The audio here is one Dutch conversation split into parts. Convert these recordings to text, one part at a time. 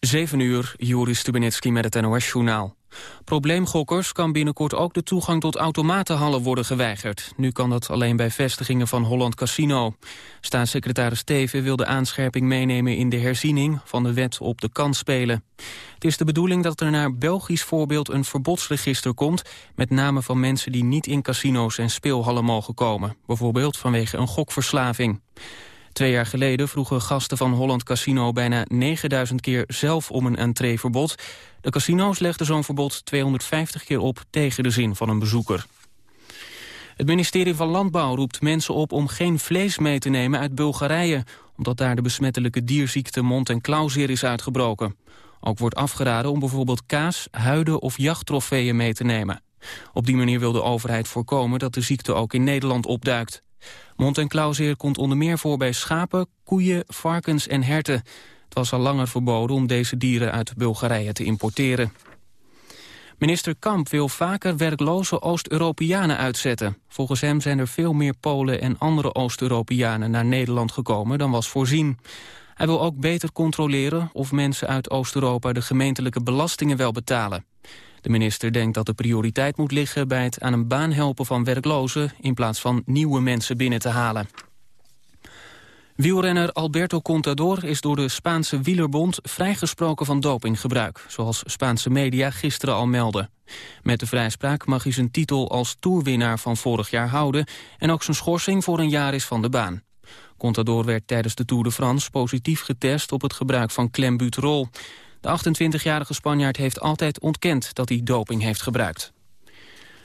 7 uur, Joris Stubenitski met het NOS-journaal. Probleemgokkers kan binnenkort ook de toegang tot automatenhallen worden geweigerd. Nu kan dat alleen bij vestigingen van Holland Casino. Staatssecretaris Teven wil de aanscherping meenemen in de herziening van de wet op de kansspelen. Het is de bedoeling dat er naar Belgisch voorbeeld een verbodsregister komt... met namen van mensen die niet in casino's en speelhallen mogen komen. Bijvoorbeeld vanwege een gokverslaving. Twee jaar geleden vroegen gasten van Holland Casino bijna 9000 keer zelf om een entreeverbod. De casino's legden zo'n verbod 250 keer op tegen de zin van een bezoeker. Het ministerie van Landbouw roept mensen op om geen vlees mee te nemen uit Bulgarije, omdat daar de besmettelijke dierziekte mond- en klauwzeer is uitgebroken. Ook wordt afgeraden om bijvoorbeeld kaas, huiden of jachttrofeeën mee te nemen. Op die manier wil de overheid voorkomen dat de ziekte ook in Nederland opduikt. Mond- en klauwzeer komt onder meer voor bij schapen, koeien, varkens en herten. Het was al langer verboden om deze dieren uit Bulgarije te importeren. Minister Kamp wil vaker werkloze Oost-Europeanen uitzetten. Volgens hem zijn er veel meer Polen en andere Oost-Europeanen naar Nederland gekomen dan was voorzien. Hij wil ook beter controleren of mensen uit Oost-Europa de gemeentelijke belastingen wel betalen. De minister denkt dat de prioriteit moet liggen bij het aan een baan helpen van werklozen... in plaats van nieuwe mensen binnen te halen. Wielrenner Alberto Contador is door de Spaanse Wielerbond vrijgesproken van dopinggebruik, zoals Spaanse media gisteren al meldden. Met de vrijspraak mag hij zijn titel als toerwinnaar van vorig jaar houden en ook zijn schorsing voor een jaar is van de baan. Contador werd tijdens de Tour de France positief getest op het gebruik van klembuterol. De 28-jarige Spanjaard heeft altijd ontkend dat hij doping heeft gebruikt.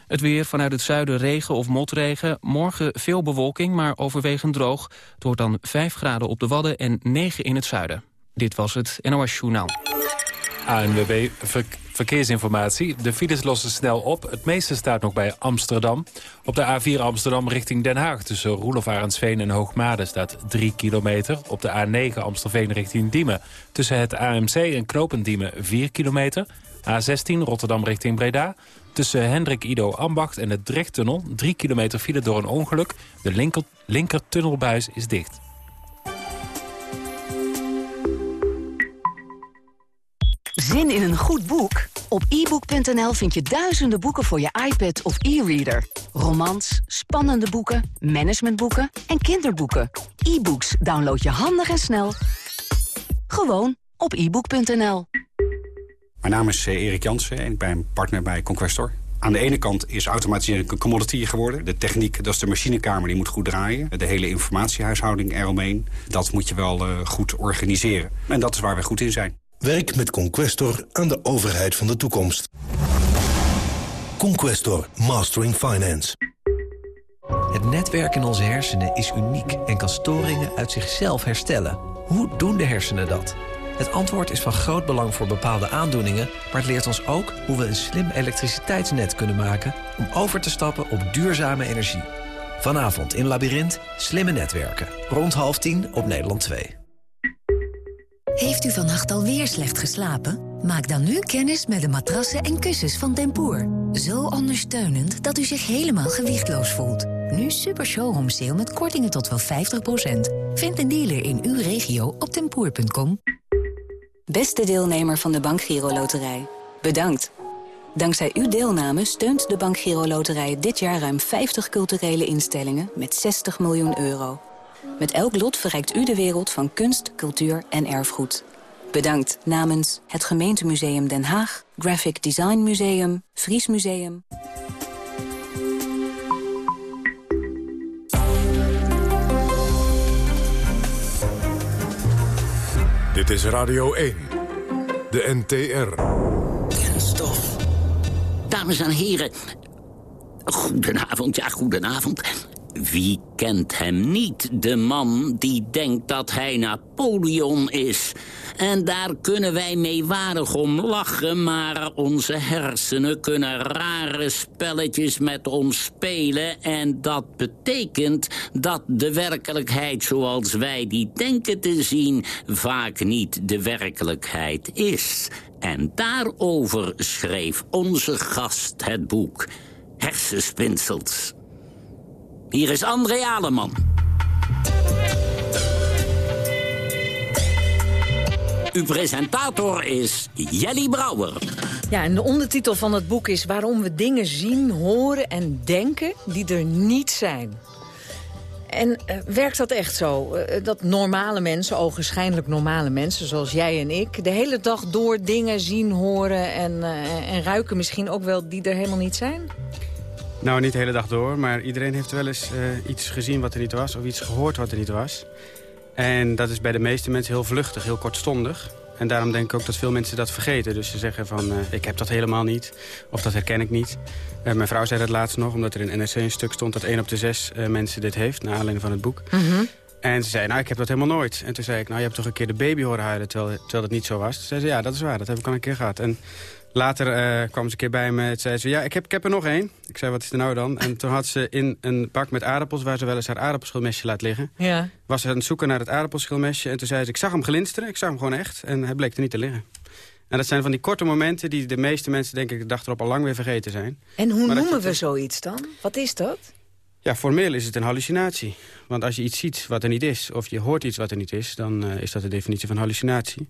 Het weer vanuit het zuiden regen of motregen. Morgen veel bewolking, maar overwegend droog. Het wordt dan 5 graden op de Wadden en 9 in het zuiden. Dit was het NOS Journaal. ANWB Verkeersinformatie. De files lossen snel op. Het meeste staat nog bij Amsterdam. Op de A4 Amsterdam richting Den Haag tussen Roelof Arendsveen en Hoogmade staat 3 kilometer. Op de A9 Amstelveen richting Diemen tussen het AMC en Knopendiemen 4 kilometer. A16 Rotterdam richting Breda. Tussen Hendrik Ido Ambacht en de Drechttunnel 3 kilometer file door een ongeluk. De linker, linker tunnelbuis is dicht. Zin in een goed boek? Op ebook.nl vind je duizenden boeken voor je iPad of e-reader. Romans, spannende boeken, managementboeken en kinderboeken. E-books download je handig en snel. Gewoon op ebook.nl. Mijn naam is eh, Erik Jansen en ik ben partner bij Conquestor. Aan de ene kant is automatisering een commodity geworden. De techniek, dat is de machinekamer, die moet goed draaien. De hele informatiehuishouding eromheen, dat moet je wel uh, goed organiseren. En dat is waar we goed in zijn. Werk met Conquestor aan de overheid van de toekomst. Conquestor, Mastering Finance. Het netwerk in onze hersenen is uniek en kan storingen uit zichzelf herstellen. Hoe doen de hersenen dat? Het antwoord is van groot belang voor bepaalde aandoeningen... maar het leert ons ook hoe we een slim elektriciteitsnet kunnen maken... om over te stappen op duurzame energie. Vanavond in Labyrinth, slimme netwerken. Rond half tien op Nederland 2. Heeft u vannacht alweer slecht geslapen? Maak dan nu kennis met de matrassen en kussens van Tempoor. Zo ondersteunend dat u zich helemaal gewichtloos voelt. Nu super showroom sale met kortingen tot wel 50%. Vind een dealer in uw regio op tempoor.com. Beste deelnemer van de Bank Giro Loterij. Bedankt. Dankzij uw deelname steunt de Bank Giro Loterij dit jaar ruim 50 culturele instellingen met 60 miljoen euro. Met elk lot verrijkt u de wereld van kunst, cultuur en erfgoed. Bedankt namens het Gemeentemuseum Den Haag, Graphic Design Museum, Fries Museum. Dit is Radio 1, de NTR. Kenstof. Dames en heren, goedenavond, ja, goedenavond. Wie kent hem niet, de man die denkt dat hij Napoleon is? En daar kunnen wij meewarig om lachen... maar onze hersenen kunnen rare spelletjes met ons spelen... en dat betekent dat de werkelijkheid zoals wij die denken te zien... vaak niet de werkelijkheid is. En daarover schreef onze gast het boek Hersenspinsels. Hier is André Aleman. Uw presentator is Jelly Brouwer. Ja, en de ondertitel van het boek is... waarom we dingen zien, horen en denken die er niet zijn. En uh, werkt dat echt zo? Uh, dat normale mensen, ogenschijnlijk normale mensen zoals jij en ik... de hele dag door dingen zien, horen en, uh, en ruiken misschien ook wel die er helemaal niet zijn? Nou, niet de hele dag door, maar iedereen heeft wel eens iets gezien wat er niet was... of iets gehoord wat er niet was. En dat is bij de meeste mensen heel vluchtig, heel kortstondig. En daarom denk ik ook dat veel mensen dat vergeten. Dus ze zeggen van, uh, ik heb dat helemaal niet. Of dat herken ik niet. Uh, mijn vrouw zei dat laatst nog, omdat er in NRC een stuk stond... dat 1 op de 6 uh, mensen dit heeft, naar aanleiding van het boek. Mm -hmm. En ze zei, nou, ik heb dat helemaal nooit. En toen zei ik, nou, je hebt toch een keer de baby horen huilen... terwijl, terwijl dat niet zo was. Toen zei ze, ja, dat is waar, dat heb ik al een keer gehad. En Later uh, kwam ze een keer bij me en zei ze... ja, ik heb, ik heb er nog één. Ik zei, wat is er nou dan? En toen had ze in een bak met aardappels... waar ze wel eens haar aardappelschilmesje laat liggen... Ja. was ze aan het zoeken naar het aardappelschilmesje. En toen zei ze, ik zag hem glinsteren. Ik zag hem gewoon echt. En hij bleek er niet te liggen. En dat zijn van die korte momenten die de meeste mensen... denk ik de dag erop al lang weer vergeten zijn. En hoe maar noemen we zoiets dan? Wat is dat? Ja, formeel is het een hallucinatie. Want als je iets ziet wat er niet is... of je hoort iets wat er niet is... dan uh, is dat de definitie van hallucinatie.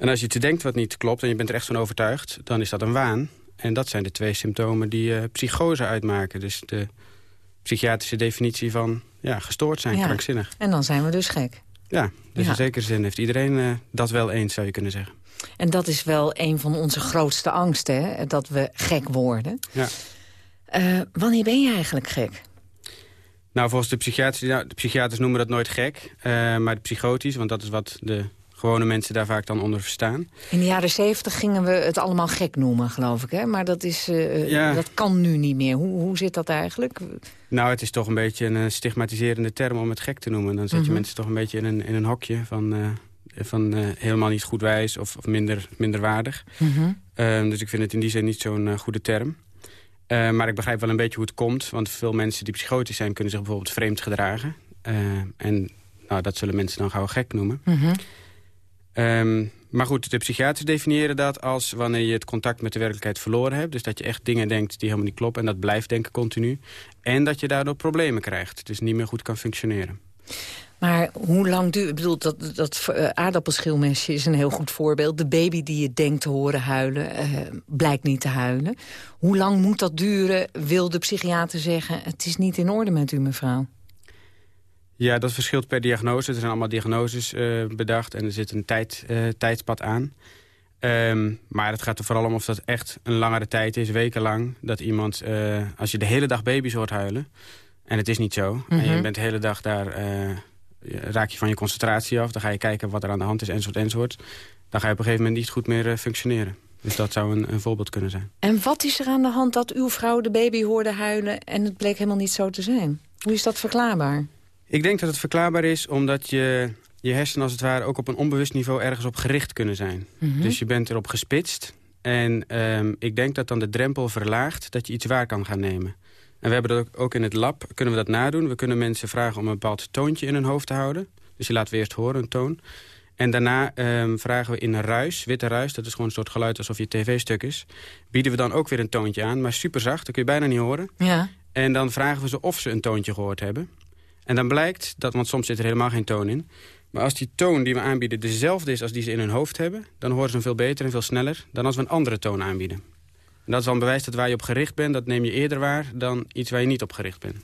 En als je te denkt wat niet klopt en je bent er echt van overtuigd... dan is dat een waan. En dat zijn de twee symptomen die uh, psychose uitmaken. Dus de psychiatrische definitie van ja, gestoord zijn, ja. krankzinnig. En dan zijn we dus gek. Ja, dus ja. in zekere zin heeft iedereen uh, dat wel eens, zou je kunnen zeggen. En dat is wel een van onze grootste angsten, hè? dat we gek worden. Ja. Uh, wanneer ben je eigenlijk gek? Nou, volgens de psychiaters, nou, de psychiaters noemen dat nooit gek, maar psychotisch, want dat is wat de gewone mensen daar vaak dan onder verstaan. In de jaren zeventig gingen we het allemaal gek noemen, geloof ik. Hè? Maar dat, is, uh, ja. dat kan nu niet meer. Hoe, hoe zit dat eigenlijk? Nou, het is toch een beetje een stigmatiserende term om het gek te noemen. Dan zet je mm -hmm. mensen toch een beetje in een, in een hokje van, uh, van uh, helemaal niet goed wijs of, of minder, minder waardig. Mm -hmm. dus ik vind het in die zin niet zo'n goede term. maar ik begrijp wel een beetje hoe het komt. Want veel mensen die psychotisch zijn kunnen zich bijvoorbeeld vreemd gedragen. en nou, dat zullen mensen dan gauw gek noemen. Mm -hmm. Um, maar goed, de psychiaters definiëren dat als wanneer je het contact met de werkelijkheid verloren hebt. Dus dat je echt dingen denkt die helemaal niet kloppen en dat blijft denken continu. En dat je daardoor problemen krijgt, dus niet meer goed kan functioneren. Maar hoe lang duurt... Ik bedoel, dat, dat uh, aardappelschilmesje is een heel goed voorbeeld. De baby die je denkt te horen huilen, uh, blijkt niet te huilen. Hoe lang moet dat duren, wil de psychiater zeggen... het is niet in orde met u, mevrouw? Ja, dat verschilt per diagnose. Er zijn allemaal diagnoses uh, bedacht en er zit een tijd, uh, tijdspad aan. Um, maar het gaat er vooral om of dat echt een langere tijd is, wekenlang. Dat iemand, uh, als je de hele dag baby's hoort huilen... en het is niet zo, mm -hmm. en je bent de hele dag daar... raak je van je concentratie af, dan ga je kijken wat er aan de hand is, enzovoort, enzovoort. Dan ga je op een gegeven moment niet goed meer functioneren. Dus dat zou een, een voorbeeld kunnen zijn. En wat is er aan de hand dat uw vrouw de baby hoorde huilen... en het bleek helemaal niet zo te zijn? Hoe is dat verklaarbaar? Ik denk dat het verklaarbaar is omdat je, je hersenen als het ware... ook op een onbewust niveau ergens op gericht kunnen zijn. Mm -hmm. Dus je bent erop gespitst. En um, ik denk dat dan de drempel verlaagt dat je iets waar kan gaan nemen. En we hebben dat ook in het lab, kunnen we dat nadoen. We kunnen mensen vragen om een bepaald toontje in hun hoofd te houden. Dus je laat weer eerst horen, een toon. En daarna um, vragen we in een ruis, witte ruis... dat is gewoon een soort geluid alsof je tv-stuk is... bieden we dan ook weer een toontje aan, maar super zacht. Dat kun je bijna niet horen. Ja. En dan vragen we ze of ze een toontje gehoord hebben. En dan blijkt, dat, want soms zit er helemaal geen toon in... maar als die toon die we aanbieden dezelfde is als die ze in hun hoofd hebben... dan horen ze hem veel beter en veel sneller dan als we een andere toon aanbieden. En dat is dan bewijs dat waar je op gericht bent... dat neem je eerder waar dan iets waar je niet op gericht bent.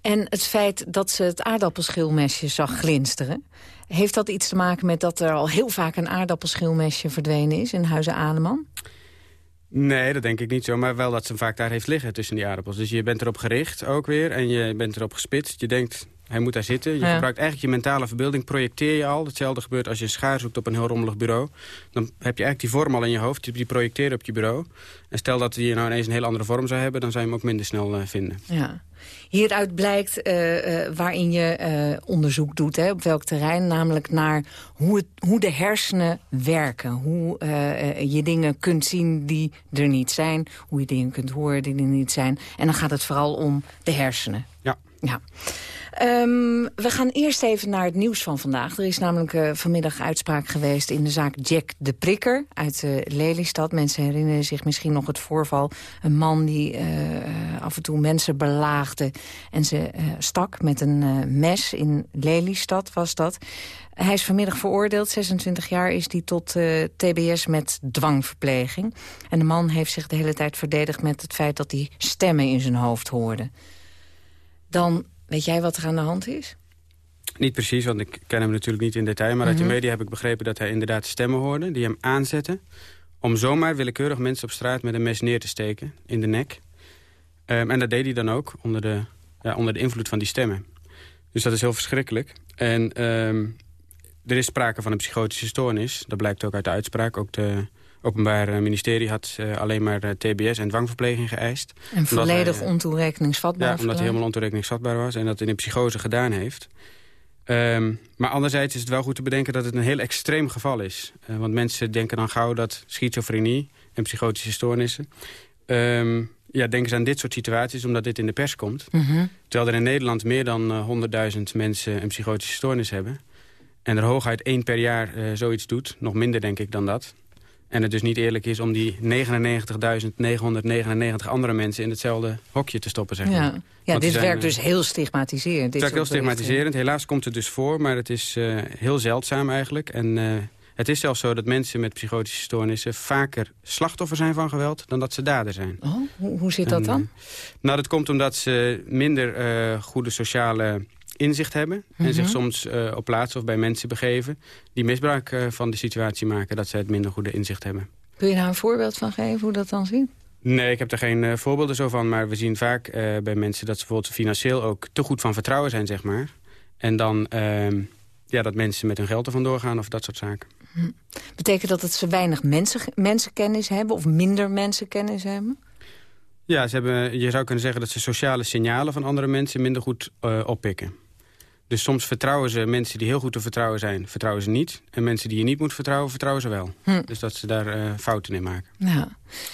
En het feit dat ze het aardappelschilmesje zag glinsteren... heeft dat iets te maken met dat er al heel vaak een aardappelschilmesje verdwenen is... in Huizen Ademan? Nee, dat denk ik niet zo. Maar wel dat ze hem vaak daar heeft liggen tussen die aardappels. Dus je bent erop gericht ook weer en je bent erop gespitst. Je denkt, hij moet daar zitten. Je ja. gebruikt eigenlijk je mentale verbeelding, projecteer je al. Hetzelfde gebeurt als je een schaar zoekt op een heel rommelig bureau. Dan heb je eigenlijk die vorm al in je hoofd, die projecteer op je bureau. En stel dat die nou ineens een heel andere vorm zou hebben... dan zou je hem ook minder snel uh, vinden. Ja. Hieruit blijkt uh, uh, waarin je onderzoek doet, hè, op welk terrein. Namelijk naar hoe, het, hoe de hersenen werken. Hoe je dingen kunt zien die er niet zijn. Hoe je dingen kunt horen die er niet zijn. En dan gaat het vooral om de hersenen. Ja. Ja. Um, we gaan eerst even naar het nieuws van vandaag. Er is namelijk uh, vanmiddag uitspraak geweest in de zaak Jack de Prikker uit uh, Lelystad. Mensen herinneren zich misschien nog het voorval. Een man die uh, af en toe mensen belaagde en ze stak met een mes. In Lelystad was dat. Hij is vanmiddag veroordeeld, 26 jaar is hij tot tbs met dwangverpleging. En de man heeft zich de hele tijd verdedigd met het feit dat hij stemmen in zijn hoofd hoorde. Dan Weet jij wat er aan de hand is? Niet precies, want ik ken hem natuurlijk niet in detail. Maar uit de mhm. media heb ik begrepen dat hij inderdaad stemmen hoorde... die hem aanzetten om zomaar willekeurig mensen op straat... met een mes neer te steken in de nek. Um, en dat deed hij dan ook onder de, ja, onder de invloed van die stemmen. Dus dat is heel verschrikkelijk. En um, er is sprake van een psychotische stoornis. Dat blijkt ook uit de uitspraak. Ook de Openbaar Ministerie had uh, alleen maar uh, TBS en dwangverpleging geëist. En volledig hij, ontoerekeningsvatbaar Ja, omdat hij helemaal ontoerekeningsvatbaar was en dat in een psychose gedaan heeft. Um, maar anderzijds is het wel goed te bedenken dat het een heel extreem geval is. Uh, want mensen denken dan gauw dat schizofrenie en psychotische stoornissen... Um, ja, denken ze aan dit soort situaties omdat dit in de pers komt. Mm -hmm. Terwijl er in Nederland meer dan 100.000 mensen een psychotische stoornis hebben. En er hooguit één per jaar zoiets doet. Nog minder denk ik dan dat. En het dus niet eerlijk is om die 99.999 andere mensen in hetzelfde hokje te stoppen. Zeg maar. Ja, ja dit werkt dus heel stigmatiserend. Het werkt heel stigmatiserend. Helaas komt het dus voor, maar het is uh, heel zeldzaam eigenlijk. En uh, het is zelfs zo dat mensen met psychotische stoornissen... vaker slachtoffer zijn van geweld dan dat ze dader zijn. Oh, hoe, hoe zit dat dan? Nou, dat komt omdat ze minder goede sociale inzicht hebben... en zich mhm. soms uh, op plaatsen of bij mensen begeven... die misbruik uh, van de situatie maken, dat zij het minder goede inzicht hebben. Kun je daar een voorbeeld van geven, hoe dat dan ziet? Nee, ik heb er geen uh, voorbeelden zo van. Maar we zien vaak bij mensen dat ze bijvoorbeeld financieel ook te goed van vertrouwen zijn, zeg maar. En dan ehm, ja, dat mensen met hun geld er vandoor gaan of dat soort zaken. Hm. Betekent dat dat ze weinig mensen, mensenkennis hebben of minder mensenkennis hebben? Ja, ze hebben, je zou kunnen zeggen dat ze sociale signalen van andere mensen minder goed oppikken. Dus soms vertrouwen ze mensen die heel goed te vertrouwen zijn, vertrouwen ze niet. En mensen die je niet moet vertrouwen, vertrouwen ze wel. Hm. Dus dat ze daar uh, fouten in maken. Ja.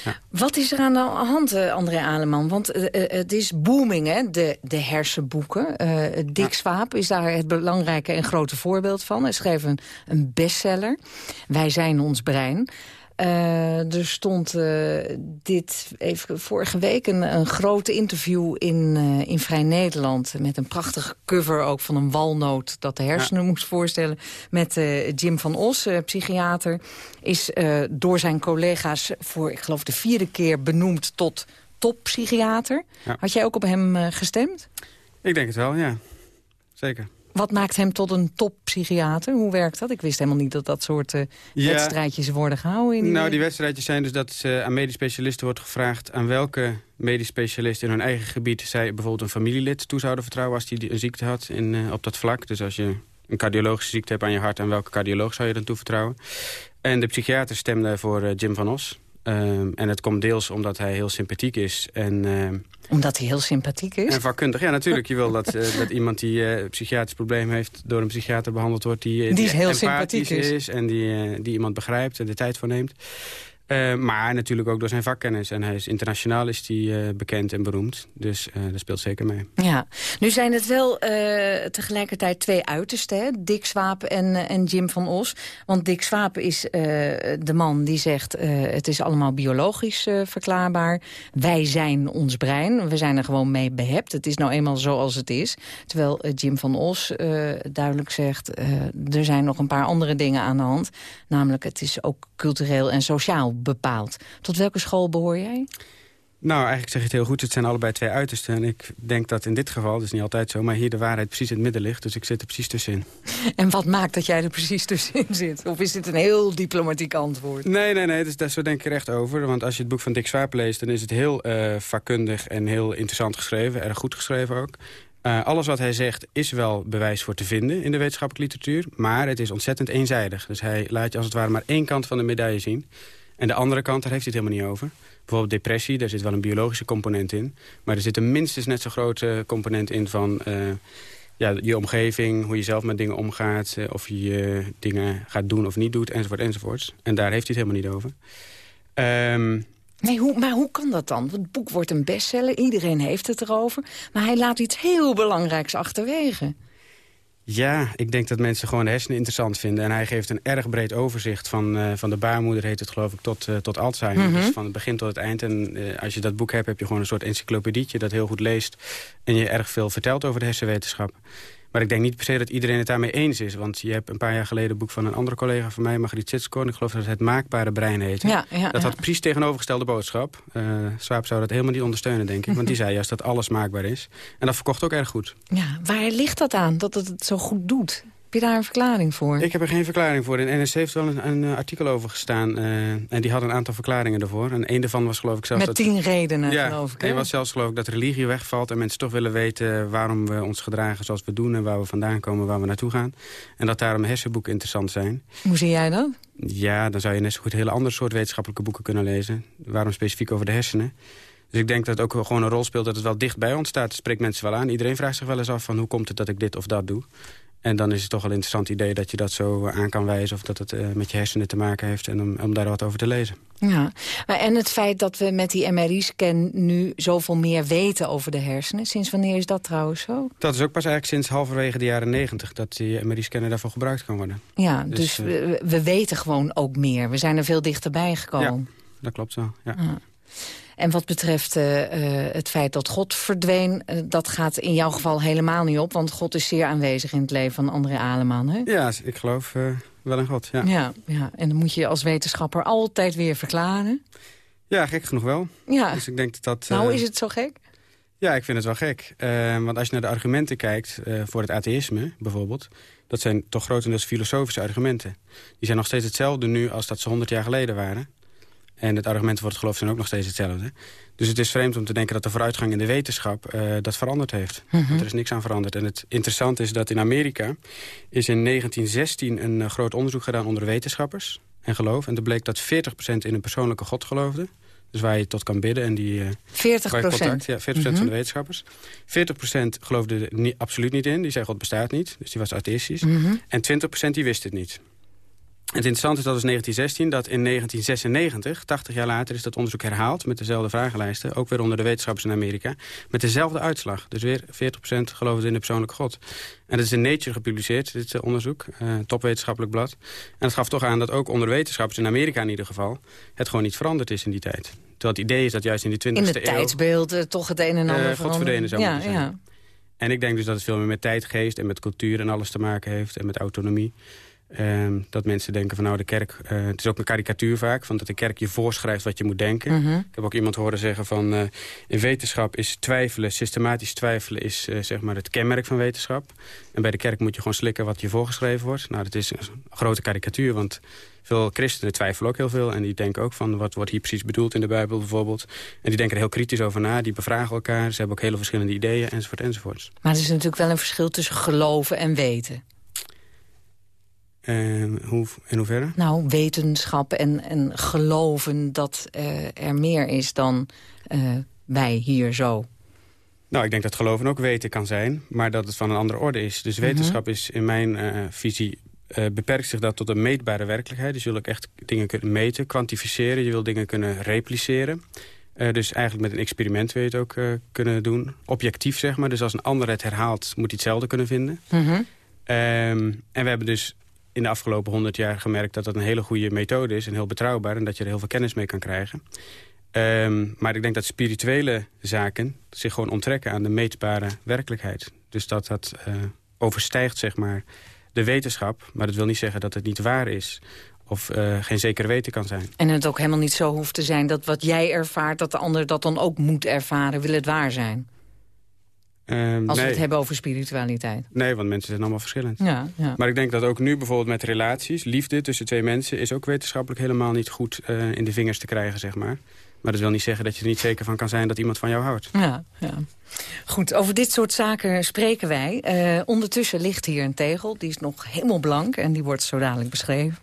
ja. Wat is er aan de hand, uh, André Aleman? Want uh, het is booming, hè, de, de hersenboeken. Dick Swaap is daar het belangrijke en grote voorbeeld van. Hij schreef een, een bestseller, Wij zijn ons brein. Uh, er stond uh, dit even vorige week een, een groot interview in, uh, in Vrij Nederland... met een prachtige cover ook van een walnoot dat de hersenen ja. moest voorstellen... met Jim van Os, psychiater, is door zijn collega's... voor, ik geloof, de vierde keer benoemd tot toppsychiater. Ja. Had jij ook op hem gestemd? Ik denk het wel, ja. Zeker. Wat maakt hem tot een toppsychiater? Hoe werkt dat? Ik wist helemaal niet dat dat soort uh, ja. wedstrijdjes worden gehouden. In die nou, die wedstrijdjes zijn dus dat uh, aan medisch specialisten wordt gevraagd... aan welke medisch specialist in hun eigen gebied... zij bijvoorbeeld een familielid toe zouden vertrouwen... als die een ziekte had in, uh, op dat vlak. Dus als je een cardiologische ziekte hebt aan je hart... aan welke cardioloog zou je dan toevertrouwen? En de psychiater stemde voor Jim van Os. Um, en het komt deels omdat hij heel sympathiek is. En, uh, omdat hij heel sympathiek is? En vakkundig. Ja, natuurlijk. Je wil dat, uh, dat iemand die uh, een psychiatrisch probleem heeft... door een psychiater behandeld wordt die, die, die heel sympathiek is. is. En die, die iemand begrijpt en de tijd voor neemt. Uh, maar natuurlijk ook door zijn vakkennis. En hij is internationaal is die, uh, bekend en beroemd. Dus uh, dat speelt zeker mee. Ja, nu zijn het wel tegelijkertijd twee uitersten. Hè? Dick Swaap en, en Jim van Os. Want Dick Swaap is de man die zegt... het is allemaal biologisch verklaarbaar. Wij zijn ons brein. We zijn er gewoon mee behept. Het is nou eenmaal zoals het is. Terwijl Jim van Os duidelijk zegt... er zijn nog een paar andere dingen aan de hand. Namelijk, het is ook cultureel en sociaal bepaald. Tot welke school behoor jij? Nou, eigenlijk zeg je het heel goed. Het zijn allebei twee uitersten. En ik denk dat in dit geval, dat is niet altijd zo... maar hier de waarheid precies in het midden ligt. Dus ik zit er precies tussenin. En wat maakt dat jij er precies tussenin zit? Of is dit een heel diplomatiek antwoord? Nee, nee, nee. Dus, dat, zo denk ik er echt over. Want als je het boek van Dick Swaap leest... dan is het heel uh, vakkundig en heel interessant geschreven. Erg goed geschreven ook. Uh, alles wat hij zegt is wel bewijs voor te vinden in de wetenschappelijke literatuur. Maar het is ontzettend eenzijdig. Dus hij laat je als het ware maar één kant van de medaille zien. En de andere kant, daar heeft hij het helemaal niet over. Bijvoorbeeld depressie, daar zit wel een biologische component in. Maar er zit een minstens net zo grote component in van... Uh, ja, je omgeving, hoe je zelf met dingen omgaat... Uh, of je dingen gaat doen of niet doet, enzovoort, enzovoorts. En daar heeft hij het helemaal niet over. Um, Nee, hoe, maar hoe kan dat dan? Het boek wordt een bestseller, iedereen heeft het erover. Maar hij laat iets heel belangrijks achterwege. Ja, ik denk dat mensen gewoon de hersenen interessant vinden. En hij geeft een erg breed overzicht van, uh, van de baarmoeder, heet het geloof ik, tot, uh, tot Alzheimer. Mhm. Dus van het begin tot het eind. En uh, als je dat boek hebt, heb je gewoon een soort encyclopedietje dat heel goed leest. En je erg veel vertelt over de hersenwetenschap. Maar ik denk niet per se dat iedereen het daarmee eens is. Want je hebt een paar jaar geleden een boek van een andere collega van mij... Margriet Sitskoorn, ik geloof dat het het maakbare brein heet. Ja, ja, dat had precies tegenovergestelde boodschap. Uh, Swaap zou dat helemaal niet ondersteunen, denk ik. Want die zei juist dat alles maakbaar is. En dat verkocht ook erg goed. Ja, waar ligt dat aan, dat het het zo goed doet? Heb je daar een verklaring voor? Ik heb er geen verklaring voor. In NRC heeft wel een, een uh, artikel over gestaan. Uh, en die had een aantal verklaringen ervoor. En een daarvan was geloof ik zelfs... Met dat, tien redenen, ja, geloof ik. En was zelfs geloof ik dat religie wegvalt. En mensen toch willen weten waarom we ons gedragen zoals we doen. En waar we vandaan komen, waar we naartoe gaan. En dat daarom hersenboeken interessant zijn. Hoe zie jij dat? Ja, dan zou je net zo goed hele andere soort wetenschappelijke boeken kunnen lezen. Waarom specifiek over de hersenen? Dus ik denk dat het ook gewoon een rol speelt dat het wel dicht bij ons staat. Het spreekt mensen wel aan. Iedereen vraagt zich wel eens af van hoe komt het dat ik dit of dat doe. En dan is het toch wel een interessant idee dat je dat zo aan kan wijzen... of dat het uh, met je hersenen te maken heeft en om, om daar wat over te lezen. Ja, maar en het feit dat we met die MRI-scan nu zoveel meer weten over de hersenen... sinds wanneer is dat trouwens zo? Dat is ook pas eigenlijk sinds halverwege de jaren negentig... dat die MRI-scanner daarvoor gebruikt kan worden. Ja, dus, dus uh, we, we, weten gewoon ook meer. We zijn er veel dichterbij gekomen. Ja, dat klopt zo, ja. ja. En wat betreft uh, uh, het feit dat God verdween... Uh, dat gaat in jouw geval helemaal niet op. Want God is zeer aanwezig in het leven van André Aleman. Hè? Ja, ik geloof wel in God, ja. ja. Ja, en dan moet je als wetenschapper altijd weer verklaren. Ja, gek genoeg wel. Ja. Dus ik denk dat dat... Nou, is het zo gek? Ja, ik vind het wel gek. want als je naar de argumenten kijkt voor het atheïsme bijvoorbeeld... dat zijn toch grotendeels filosofische argumenten. Die zijn nog steeds hetzelfde nu als dat ze 100 jaar geleden waren... En het argument voor het geloof zijn ook nog steeds hetzelfde. Dus het is vreemd om te denken dat de vooruitgang in de wetenschap uh, dat veranderd heeft. Mhm. Mm -hmm. Er is niks aan veranderd. En het interessante is dat in Amerika is in 1916 een uh, groot onderzoek gedaan onder wetenschappers en geloof. En er bleek dat 40% in een persoonlijke god geloofde. Dus waar je tot kan bidden. En die, uh, 40 contact, Ja, 40% mm -hmm. van de wetenschappers. 40% geloofde er niet, absoluut niet in. Die zei God bestaat niet. Dus die was atheïstisch. Mm -hmm. En 20% die wist het niet. Het interessante is dat is 1916, dat in 1996, 80 jaar later, is dat onderzoek herhaald met dezelfde vragenlijsten. Ook weer onder de wetenschappers in Amerika. Met dezelfde uitslag. Dus weer 40% geloofde in de persoonlijke God. En dat is in Nature gepubliceerd, dit uh, onderzoek. Uh, topwetenschappelijk blad. En het gaf toch aan dat ook onder wetenschappers in Amerika in ieder geval... het gewoon niet veranderd is in die tijd. Terwijl het idee is dat juist in die 20e eeuw... In het tijdsbeeld uh, toch het een en ander uh, verdwenen zou ja, moeten zijn. Ja. En ik denk dus dat het veel meer met tijdgeest en met cultuur en alles te maken heeft. En met autonomie. Um, dat mensen denken van nou de kerk, uh, het is ook een karikatuur vaak, van dat de kerk je voorschrijft wat je moet denken. Mm -hmm. Ik heb ook iemand horen zeggen van uh, in wetenschap is twijfelen, systematisch twijfelen is uh, zeg maar het kenmerk van wetenschap. En bij de kerk moet je gewoon slikken wat je voorgeschreven wordt. Nou dat is een grote karikatuur, want veel christenen twijfelen ook heel veel. En die denken ook van wat wordt hier precies bedoeld in de Bijbel bijvoorbeeld. En die denken er heel kritisch over na, die bevragen elkaar. Ze hebben ook hele verschillende ideeën enzovoort enzovoorts. Maar er is natuurlijk wel een verschil tussen geloven en weten. Hoe, in hoeverre? Nou, wetenschap en, en geloven dat uh, er meer is dan uh, wij hier zo. Nou, ik denk dat geloven ook weten kan zijn, maar dat het van een andere orde is. Dus wetenschap mm -hmm. is in mijn visie... beperkt zich dat tot een meetbare werkelijkheid. Dus je wil ook echt dingen kunnen meten, kwantificeren. Je wil dingen kunnen repliceren. dus eigenlijk met een experiment wil je het ook kunnen doen. Objectief, zeg maar. Dus als een ander het herhaalt, moet hij hetzelfde kunnen vinden. Mm -hmm. um, en we hebben dus in de afgelopen honderd jaar gemerkt dat dat een hele goede methode is... en heel betrouwbaar en dat je er heel veel kennis mee kan krijgen. Um, maar ik denk dat spirituele zaken zich gewoon onttrekken aan de meetbare werkelijkheid. Dus dat dat uh, overstijgt, zeg maar, de wetenschap. Maar dat wil niet zeggen dat het niet waar is of uh, geen zeker weten kan zijn. En het ook helemaal niet zo hoeft te zijn dat wat jij ervaart... dat de ander dat dan ook moet ervaren, wil het waar zijn. Um, Als nee. we het hebben over spiritualiteit. Nee, want mensen zijn allemaal verschillend. Ja, ja. Maar ik denk dat ook nu bijvoorbeeld met relaties... liefde tussen twee mensen is ook wetenschappelijk helemaal niet goed uh, in de vingers te krijgen, zeg maar. Maar dat wil niet zeggen dat je er niet zeker van kan zijn dat iemand van jou houdt. Ja, ja. Goed, over dit soort zaken spreken wij. Uh, ondertussen ligt hier een tegel, die is nog helemaal blank... en die wordt zo dadelijk beschreven.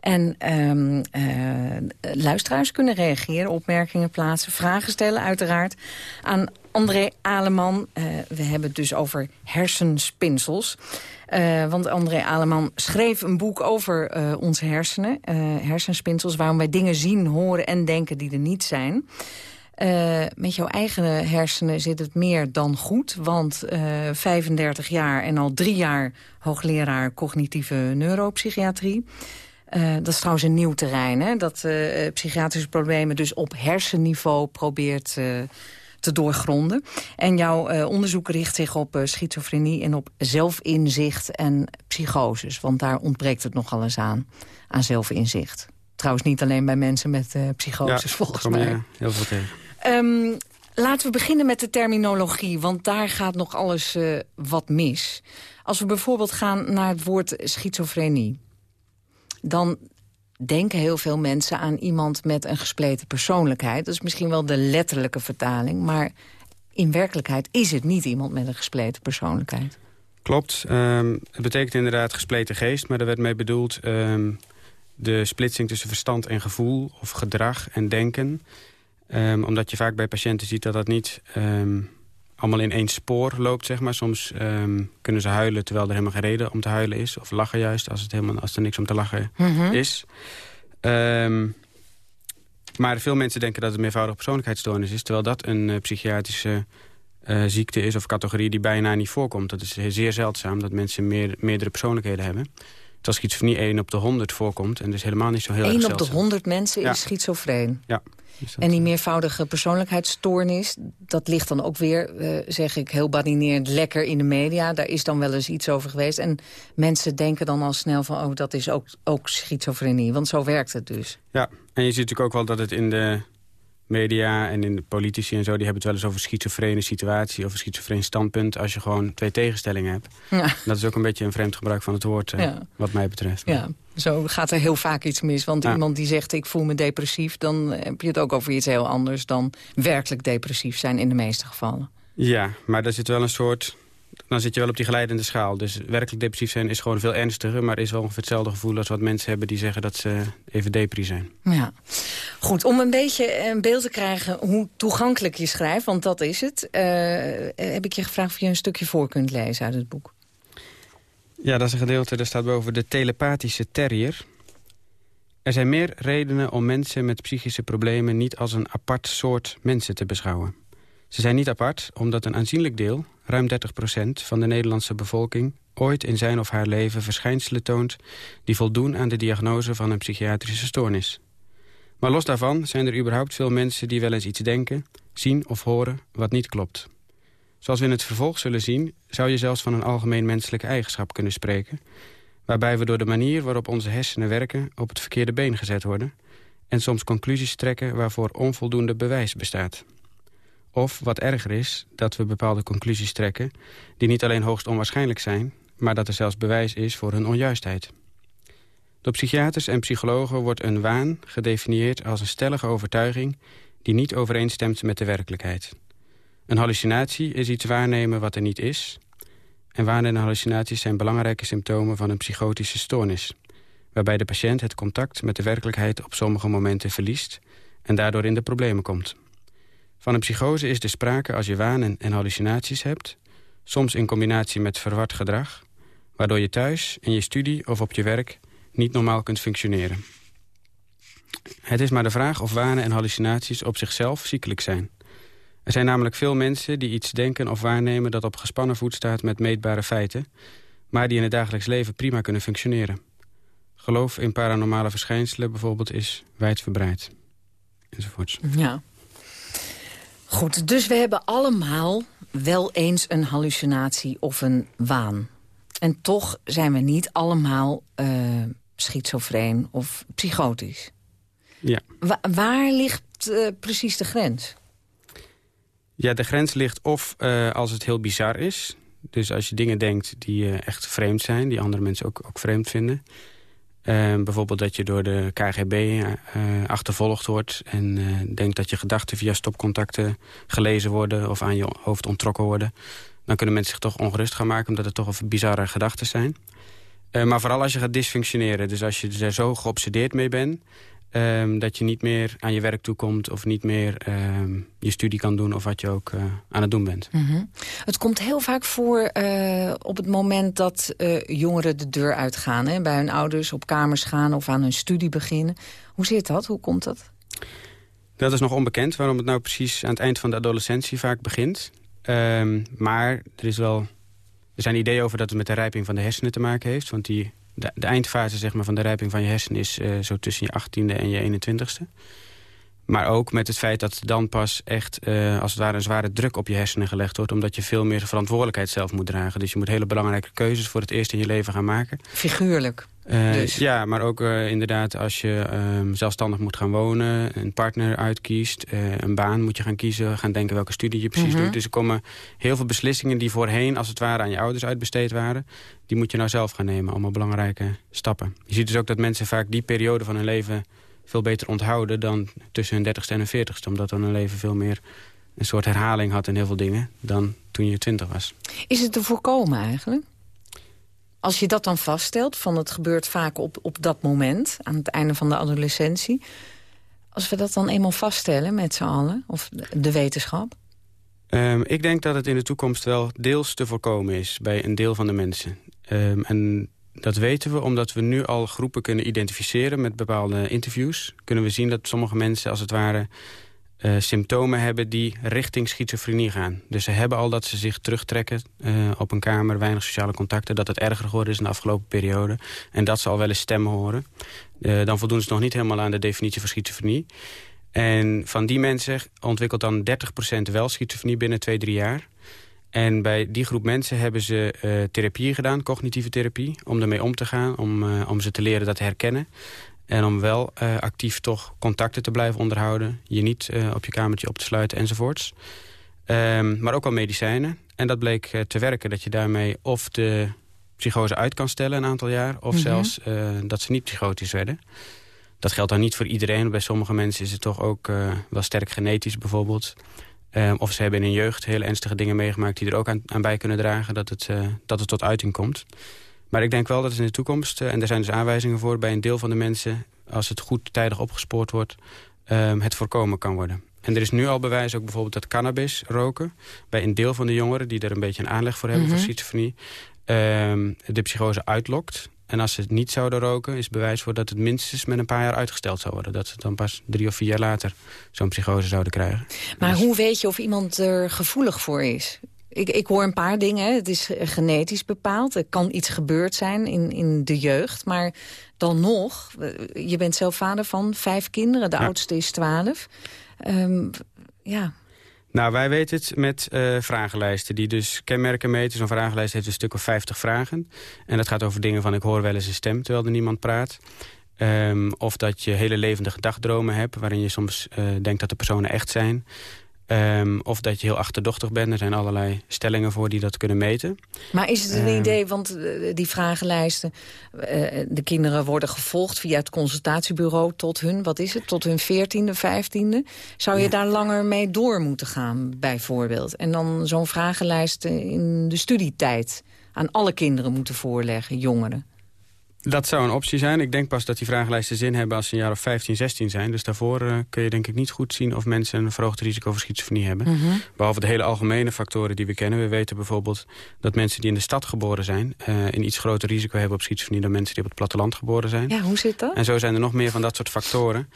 En um, uh, luisteraars kunnen reageren, opmerkingen plaatsen... vragen stellen uiteraard aan André Aleman. we hebben het dus over hersenspinsels. want André Aleman schreef een boek over onze hersenen. hersenspinsels, waarom wij dingen zien, horen en denken die er niet zijn. Met jouw eigen hersenen zit het meer dan goed. Want uh, 35 jaar en al drie jaar hoogleraar cognitieve neuropsychiatrie. Dat is trouwens een nieuw terrein. Hè? Dat psychiatrische problemen dus op hersenniveau probeert te doorgronden. En jouw onderzoek richt zich op schizofrenie en op zelfinzicht en psychoses. Want daar ontbreekt het nogal eens aan, aan zelfinzicht. Trouwens niet alleen bij mensen met psychoses, ja, volgens mij. heel veel tegen. Um, laten we beginnen met de terminologie, want daar gaat nog alles uh, wat mis. Als we bijvoorbeeld gaan naar het woord schizofrenie... dan denken heel veel mensen aan iemand met een gespleten persoonlijkheid. Dat is misschien wel de letterlijke vertaling, maar in werkelijkheid is het niet iemand met een gespleten persoonlijkheid. Klopt. Um, het betekent inderdaad gespleten geest, maar daar werd mee bedoeld... Um, de splitsing tussen verstand en gevoel of gedrag en denken... Um, omdat je vaak bij patiënten ziet dat dat niet allemaal in één spoor loopt. Zeg maar. Soms um, kunnen ze huilen terwijl er helemaal geen reden om te huilen is. Of lachen juist als, het helemaal, als er niks om te lachen mm -hmm. is. maar veel mensen denken dat het meervoudige persoonlijkheidsstoornis is. Terwijl dat een uh, psychiatrische uh, ziekte is of categorie die bijna niet voorkomt. Dat is zeer zeldzaam dat mensen meer, meerdere persoonlijkheden hebben. Terwijl schizofrenie 1 op de 100 voorkomt. En dus helemaal niet zo heel 1 erg op de 100 mensen is schizofreen? Ja. En die meervoudige persoonlijkheidsstoornis, dat ligt dan ook weer, uh, zeg ik heel badinerend, lekker in de media. Daar is dan wel eens iets over geweest. En mensen denken dan al snel van, oh, dat is ook, ook schizofrenie. Want zo werkt het dus. Ja, en je ziet natuurlijk ook wel dat het in de media en in de politici en zo... die hebben het wel eens over schizofrene situatie of een schizofreen standpunt... als je gewoon twee tegenstellingen hebt. Ja. Dat is ook een beetje een vreemd gebruik van het woord, uh, wat mij betreft. Ja, zo gaat er heel vaak iets mis. Want iemand die zegt ik voel me depressief... dan heb je het ook over iets heel anders dan werkelijk depressief zijn in de meeste gevallen. Ja, maar er zit wel een soort dan zit je wel op die geleidende schaal. Dus werkelijk depressief zijn is gewoon veel ernstiger... maar is wel ongeveer hetzelfde gevoel als wat mensen hebben... die zeggen dat ze even depri zijn. Ja. Goed, om een beetje een beeld te krijgen hoe toegankelijk je schrijft... want dat is het, uh, heb ik je gevraagd of je een stukje voor kunt lezen uit het boek. Ja, dat is een gedeelte, daar staat boven de telepathische terrier. Er zijn meer redenen om mensen met psychische problemen... niet als een apart soort mensen te beschouwen. Ze zijn niet apart omdat een aanzienlijk deel, ruim 30% van de Nederlandse bevolking... ooit in zijn of haar leven verschijnselen toont... die voldoen aan de diagnose van een psychiatrische stoornis. Maar los daarvan zijn er überhaupt veel mensen die wel eens iets denken... zien of horen wat niet klopt. Zoals we in het vervolg zullen zien... zou je zelfs van een algemeen menselijke eigenschap kunnen spreken... waarbij we door de manier waarop onze hersenen werken... op het verkeerde been gezet worden... en soms conclusies trekken waarvoor onvoldoende bewijs bestaat... Of, wat erger is, dat we bepaalde conclusies trekken... die niet alleen hoogst onwaarschijnlijk zijn... maar dat er zelfs bewijs is voor hun onjuistheid. Door psychiaters en psychologen wordt een waan gedefinieerd als een stellige overtuiging... die niet overeenstemt met de werkelijkheid. Een hallucinatie is iets waarnemen wat er niet is... en waan en hallucinaties zijn belangrijke symptomen van een psychotische stoornis... waarbij de patiënt het contact met de werkelijkheid op sommige momenten verliest... en daardoor in de problemen komt... Van een psychose is er sprake als je wanen en hallucinaties hebt... soms in combinatie met verward gedrag... waardoor je thuis, in je studie of op je werk niet normaal kunt functioneren. Het is maar de vraag of wanen en hallucinaties op zichzelf ziekelijk zijn. Er zijn namelijk veel mensen die iets denken of waarnemen... dat op gespannen voet staat met meetbare feiten... maar die in het dagelijks leven prima kunnen functioneren. Geloof in paranormale verschijnselen bijvoorbeeld is wijdverbreid. Enzovoorts. Ja. Goed, dus we hebben allemaal wel eens een hallucinatie of een waan. En toch zijn we niet allemaal uh, schizofreen of psychotisch. Ja. waar ligt uh, precies de grens? Ja, de grens ligt of uh, als het heel bizar is. Dus als je dingen denkt die echt vreemd zijn... die andere mensen ook, ook vreemd vinden... Uh, bijvoorbeeld dat je door de KGB eh, achtervolgd wordt... en uh, denkt dat je gedachten via stopcontacten gelezen worden... of aan je hoofd ontrokken worden. Dan kunnen mensen zich toch ongerust gaan maken... omdat het toch bizarre gedachten zijn. maar vooral als je gaat dysfunctioneren. Dus als je er zo geobsedeerd mee bent... Ehm, dat je niet meer aan je werk toekomt of niet meer ehm, je studie kan doen of wat je ook eh, aan het doen bent. Mhm. Het komt heel vaak voor eh, op het moment dat uh, jongeren de deur uitgaan. Hè? Bij hun ouders op kamers gaan of aan hun studie beginnen. Hoe zit dat? Hoe komt dat? Dat is nog onbekend waarom het nou precies aan het eind van de adolescentie vaak begint. Um, maar er, is wel, er zijn ideeën over dat het met de rijping van de hersenen te maken heeft. Want die de, de, eindfase zeg maar, van de rijping van je hersenen is uh, zo tussen je 18e en je 21ste. Maar ook met het feit dat dan pas echt uh, als het ware een zware druk op je hersenen gelegd wordt. Omdat je veel meer verantwoordelijkheid zelf moet dragen. Dus je moet hele belangrijke keuzes voor het eerst in je leven gaan maken. Figuurlijk. Uh, dus. Ja, maar ook uh, inderdaad als je um, zelfstandig moet gaan wonen, een partner uitkiest, uh, een baan moet je gaan kiezen, gaan denken welke studie je precies -hmm. doet. Dus er komen heel veel beslissingen die voorheen als het ware aan je ouders uitbesteed waren. Die moet je nou zelf gaan nemen, allemaal belangrijke stappen. Je ziet dus ook dat mensen vaak die periode van hun leven veel beter onthouden dan tussen hun dertigste en hun veertigste. Omdat dan hun leven veel meer een soort herhaling had in heel veel dingen dan toen je twintig was. Is het te voorkomen eigenlijk? Als je dat dan vaststelt, van het gebeurt vaak op, op dat moment... aan het einde van de adolescentie... als we dat dan eenmaal vaststellen met z'n allen, of de wetenschap? Um, ik denk dat het in de toekomst wel deels te voorkomen is... bij een deel van de mensen. Um, en dat weten we omdat we nu al groepen kunnen identificeren... met bepaalde interviews. Kunnen we zien dat sommige mensen als het ware... Uh, symptomen hebben die richting schizofrenie gaan. Dus ze hebben al dat ze zich terugtrekken uh, op een kamer, weinig sociale contacten... dat het erger geworden is in de afgelopen periode. En dat ze al wel eens stemmen horen. Uh, dan voldoen ze nog niet helemaal aan de definitie van schizofrenie. En van die mensen ontwikkelt dan 30% wel schizofrenie binnen 2, 3 jaar. En bij die groep mensen hebben ze uh, therapie gedaan, cognitieve therapie... om ermee om te gaan, om, om ze te leren dat herkennen. En om wel uh, actief toch contacten te blijven onderhouden. Je niet uh, op je kamertje op te sluiten enzovoorts. Um, maar ook al medicijnen. En dat bleek uh, te werken dat je daarmee of de psychose uit kan stellen een aantal jaar... of mm -hmm. zelfs dat ze niet psychotisch werden. Dat geldt dan niet voor iedereen. Bij sommige mensen is het toch ook wel sterk genetisch bijvoorbeeld. Um, of ze hebben in hun jeugd hele ernstige dingen meegemaakt... die er ook aan, aan bij kunnen dragen dat het, dat het tot uiting komt. Maar ik denk wel dat het in de toekomst, en er zijn dus aanwijzingen voor... bij een deel van de mensen, als het goed tijdig opgespoord wordt... Um, het voorkomen kan worden. En er is nu al bewijs ook bijvoorbeeld dat cannabis roken... bij een deel van de jongeren die er een beetje een aanleg voor hebben... Mm -hmm. voor schizofrenie, um, de psychose uitlokt. En als ze het niet zouden roken, is bewijs voor dat het minstens met een paar jaar uitgesteld zou worden. Dat ze dan pas drie of vier jaar later zo'n psychose zouden krijgen. Maar dus... hoe weet je of iemand er gevoelig voor is? Ik, ik hoor een paar dingen. Het is genetisch bepaald. Er kan iets gebeurd zijn in, in de jeugd. Maar dan nog, je bent zelf vader van vijf kinderen. De ja. oudste is twaalf. Um, ja, nou, wij weten het met uh, vragenlijsten die dus kenmerken meten. Zo'n vragenlijst heeft een stuk of 50 vragen. En dat gaat over dingen van ik hoor wel eens een stem terwijl er niemand praat. Um, of dat je hele levendige dagdromen hebt... waarin je soms uh, denkt dat de personen echt zijn. Um, of dat je heel achterdochtig bent. Er zijn allerlei stellingen voor die dat kunnen meten. Maar is het een um, idee, want uh, die vragenlijsten... Uh, de kinderen worden gevolgd via het consultatiebureau tot hun... wat is het, tot hun veertiende, vijftiende? Zou je ja. daar langer mee door moeten gaan, bijvoorbeeld? En dan zo'n vragenlijst in de studietijd aan alle kinderen moeten voorleggen, jongeren? Dat zou een optie zijn. Ik denk pas dat die vragenlijsten zin hebben als ze een jaar of 15, 16 zijn. Dus daarvoor uh, kun je denk ik niet goed zien of mensen een verhoogd risico voor schizofrenie hebben. Mm -hmm. Behalve de hele algemene factoren die we kennen. We weten bijvoorbeeld dat mensen die in de stad geboren zijn... Uh, een iets groter risico hebben op schizofrenie dan mensen die op het platteland geboren zijn. Ja, hoe zit dat? En zo zijn er nog meer van dat soort factoren.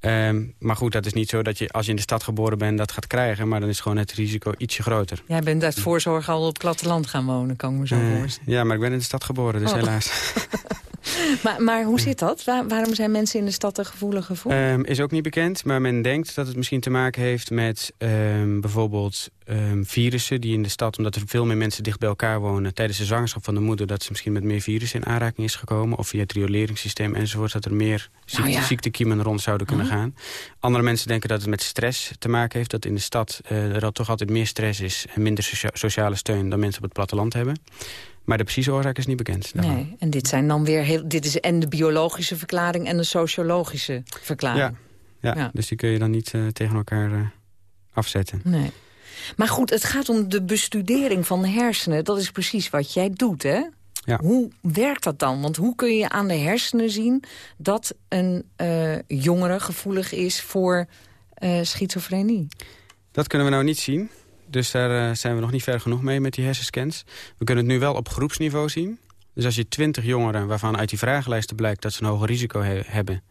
Um, maar goed, dat is niet zo dat je als je in de stad geboren bent dat gaat krijgen. Maar dan is gewoon het risico ietsje groter. Jij bent uit voorzorg al op het platteland gaan wonen, kan ik me zo uh, voorstellen. Ja, maar ik ben in de stad geboren, dus oh. helaas. maar, maar, hoe zit dat? Waar, waarom zijn mensen in de stad er gevoeliger voor? Um, is ook niet bekend, maar men denkt dat het misschien te maken heeft met um, bijvoorbeeld um, virussen die in de stad, omdat er veel meer mensen dicht bij elkaar wonen, tijdens de zwangerschap van de moeder, dat ze misschien met meer virussen in aanraking is gekomen, of via het rioleringssysteem enzovoort, dat er meer ziekte, nou ja. ziektekiemen rond zouden kunnen -huh. gaan. Andere mensen denken dat het met stress te maken heeft, dat in de stad uh, er al toch altijd meer stress is en minder socia sociale steun dan mensen op het platteland hebben. Maar de precieze oorzaak is niet bekend. Daarvan. Nee, en dit zijn dan weer heel, dit is en de biologische verklaring en de sociologische verklaring. Ja, ja, ja. dus die kun je dan niet uh, tegen elkaar uh, afzetten. Nee. Maar goed, het gaat om de bestudering van de hersenen. Dat is precies wat jij doet, hè? Hoe werkt dat dan? Want hoe kun je aan de hersenen zien dat een uh, jongere gevoelig is voor schizofrenie? Dat kunnen we nou niet zien. Dus daar uh, zijn we nog niet ver genoeg mee met die hersenscans. We kunnen het nu wel op groepsniveau zien. Dus als je 20 jongeren, waarvan uit die vragenlijsten blijkt dat ze een hoger risico he hebben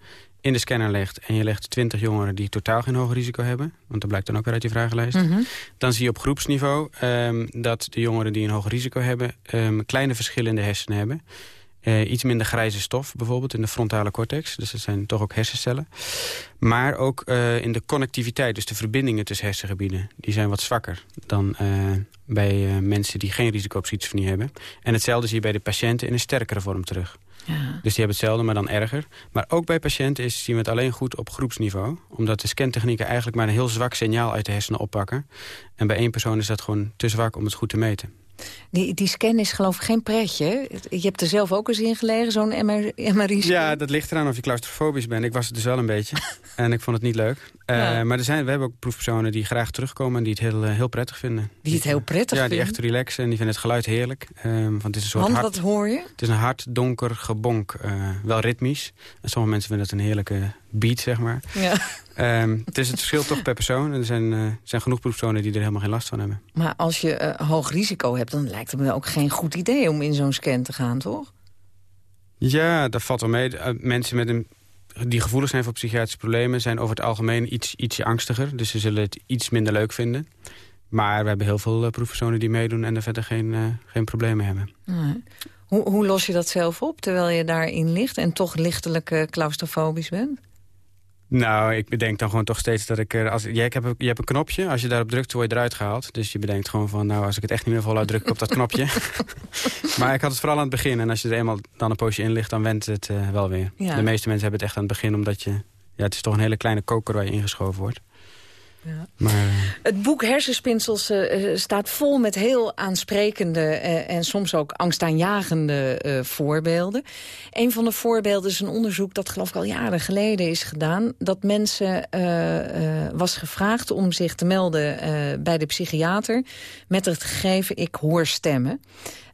in de scanner legt... en je legt 20 jongeren die totaal geen hoger risico hebben... want dat blijkt dan ook weer uit die vragenlijst... Mm -hmm. dan zie je op groepsniveau um, dat de jongeren die een hoger risico hebben... Um, kleine verschillen in de hersenen hebben. Uh, iets minder grijze stof bijvoorbeeld in de frontale cortex. Dus dat zijn toch ook hersencellen. Maar ook uh, in de connectiviteit, dus de verbindingen tussen hersengebieden... die zijn wat zwakker dan uh, bij mensen die geen risico op schizofrenie hebben. En hetzelfde zie je bij de patiënten in een sterkere vorm terug. Ja. Dus die hebben hetzelfde, maar dan erger. Maar ook bij patiënten is, zien we het alleen goed op groepsniveau. Omdat de scantechnieken eigenlijk maar een heel zwak signaal uit de hersenen oppakken. En bij één persoon is dat gewoon te zwak om het goed te meten. Die, die scan is geloof ik geen pretje. Je hebt er zelf ook eens in gelegen, zo'n MRI-scan. Ja, dat ligt eraan of je claustrofobisch bent. Ik was het dus wel een beetje. en ik vond het niet leuk. Ja. Uh, maar er zijn, we hebben ook proefpersonen die graag terugkomen... en die het heel, uh, heel prettig vinden. Die het heel prettig Ja, vinden? die echt relaxen en die vinden het geluid heerlijk. Uh, want het is een soort want hard, wat hoor je? Het is een hard, donker gebonk. eh, wel ritmisch. En sommige mensen vinden het een heerlijke beat, zeg maar. Ja. Um, het is het verschil toch per persoon. En er zijn, uh, zijn genoeg proefpersonen die er helemaal geen last van hebben. Maar als je uh, hoog risico hebt, dan lijkt het me ook geen goed idee om in zo'n scan te gaan, toch? Ja, dat valt wel mee. Uh, mensen met een, die gevoelig zijn voor psychiatrische problemen... zijn over het algemeen iets, ietsje angstiger. Dus ze zullen het iets minder leuk vinden. Maar we hebben heel veel proefpersonen die meedoen... en er verder geen, geen problemen hebben. Nee. Hoe, hoe los je dat zelf op, terwijl je daarin ligt... en toch lichtelijk claustrofobisch bent? Nou, ik bedenk dan gewoon toch steeds dat ik er... Als, je, hebt, je hebt een knopje, als je daarop drukt word je eruit gehaald. Dus je bedenkt gewoon van, nou, als ik het echt niet meer volhoud, druk ik op dat knopje. maar ik had het vooral aan het begin. En als je er eenmaal dan een poosje in ligt, dan wendt het uh, wel weer. Ja. De meeste mensen hebben het echt aan het begin, omdat je... Ja, het is toch een hele kleine koker waar je ingeschoven wordt. Ja. Maar, uh... Het boek Hersenspinsels uh, staat vol met heel aansprekende uh, en soms ook angstaanjagende voorbeelden. Een van de voorbeelden is een onderzoek dat geloof ik al jaren geleden is gedaan. Dat mensen was gevraagd om zich te melden bij de psychiater met het gegeven ik hoor stemmen.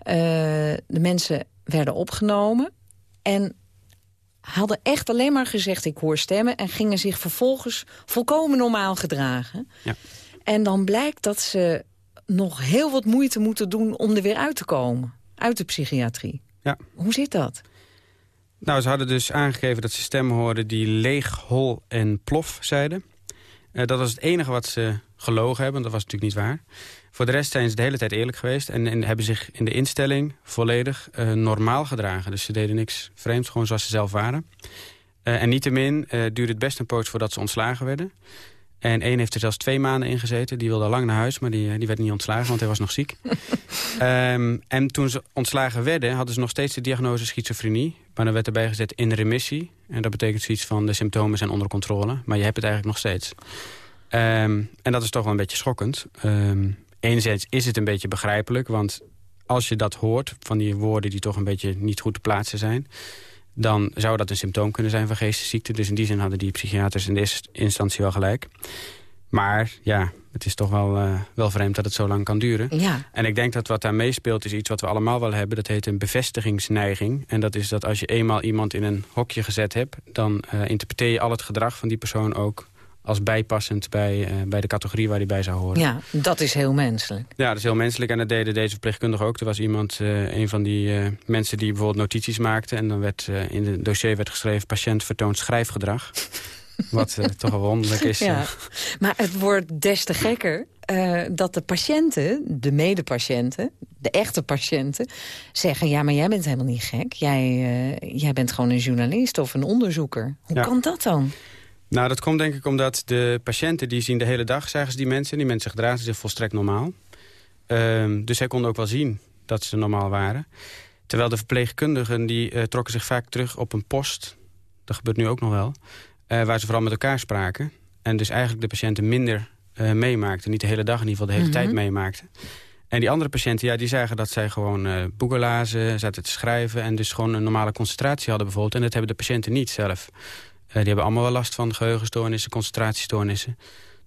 de mensen werden opgenomen en hadden echt alleen maar gezegd ik hoor stemmen... en gingen zich vervolgens volkomen normaal gedragen. Ja. En dan blijkt dat ze nog heel wat moeite moeten doen om er weer uit te komen. Uit de psychiatrie. Ja. Hoe zit dat? Nou, ze hadden dus aangegeven dat ze stemmen hoorden die leeg, hol en plof zeiden. Uh, dat was het enige wat ze gelogen hebben, dat was natuurlijk niet waar. Voor de rest zijn ze de hele tijd eerlijk geweest... en, en hebben zich in de instelling volledig uh, normaal gedragen. Dus ze deden niks vreemds, gewoon zoals ze zelf waren. Uh, en niettemin uh, duurde het best een poos voordat ze ontslagen werden. En één heeft er zelfs twee maanden in gezeten. Die wilde al lang naar huis, maar die, die werd niet ontslagen, want hij was nog ziek. um, en toen ze ontslagen werden, hadden ze nog steeds de diagnose schizofrenie. Maar dan werd erbij gezet in remissie. En dat betekent zoiets van de symptomen zijn onder controle. Maar je hebt het eigenlijk nog steeds. Um, en dat is toch wel een beetje schokkend. Um, enerzijds is het een beetje begrijpelijk, want als je dat hoort... van die woorden die toch een beetje niet goed te plaatsen zijn... dan zou dat een symptoom kunnen zijn van geestesziekte. Dus in die zin hadden die psychiaters in de eerste instantie wel gelijk. Maar ja, het is toch wel, uh, wel vreemd dat het zo lang kan duren. Ja. En ik denk dat wat daar meespeelt is iets wat we allemaal wel hebben. Dat heet een bevestigingsneiging. En dat is dat als je eenmaal iemand in een hokje gezet hebt... dan uh, interpreteer je al het gedrag van die persoon ook als bijpassend bij, uh, bij de categorie waar die bij zou horen. Ja, dat is heel menselijk. Ja, dat is heel menselijk en dat deden deze verpleegkundigen ook. Er was iemand, uh, een van die uh, mensen die bijvoorbeeld notities maakte... en dan werd in het dossier werd geschreven... patiënt vertoont schrijfgedrag. Wat toch wel wonderlijk is. Ja. Maar het wordt des te gekker dat de patiënten, de medepatiënten... de echte patiënten, zeggen... ja, maar jij bent helemaal niet gek. Jij, jij bent gewoon een journalist of een onderzoeker. Hoe ja. kan dat dan? Nou, dat komt denk ik omdat de patiënten die zien de hele dag, zagen ze die mensen. Die mensen gedragen zich volstrekt normaal. Um, dus zij konden ook wel zien dat ze normaal waren. Terwijl de verpleegkundigen die uh, trokken zich vaak terug op een post. Dat gebeurt nu ook nog wel. Uh, waar ze vooral met elkaar spraken. En dus eigenlijk de patiënten minder uh, meemaakten. Niet de hele dag, in ieder geval de hele mm -hmm. tijd meemaakten. En die andere patiënten, ja, die zagen dat zij gewoon uh, boeken lazen, zaten te schrijven... en dus gewoon een normale concentratie hadden bijvoorbeeld. En dat hebben de patiënten niet zelf. Uh, die hebben allemaal wel last van geheugenstoornissen, concentratiestoornissen.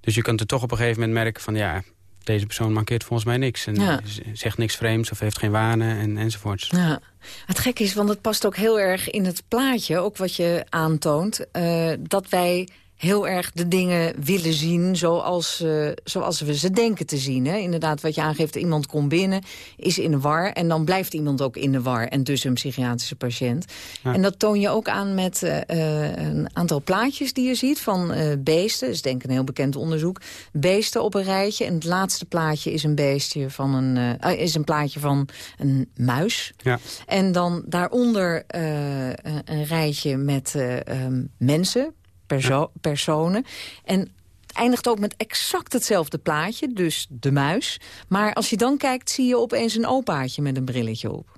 Dus je kunt er toch op een gegeven moment merken van... ja, deze persoon mankeert volgens mij niks. En Ja. zegt niks vreemds of heeft geen wanen en, enzovoorts. Ja. Het gek is, want het past ook heel erg in het plaatje, ook wat je aantoont, eh, dat wij heel erg de dingen willen zien zoals, eh, zoals we ze denken te zien. Hè? Inderdaad, wat je aangeeft, iemand komt binnen, is in de war... en dan blijft iemand ook in de war en dus een psychiatrische patiënt. Ja. En dat toon je ook aan met eh, eh, een aantal plaatjes die je ziet van beesten. Dat is denk ik een heel bekend onderzoek. Beesten op een rijtje. En het laatste plaatje is een beestje van een, is een plaatje van een muis. Ja. En dan daaronder een- rijtje met eh, ehm, mensen, perso- personen. En het eindigt ook met exact hetzelfde plaatje, dus de muis. Maar als je dan kijkt, zie je opeens een opaatje met een brilletje op.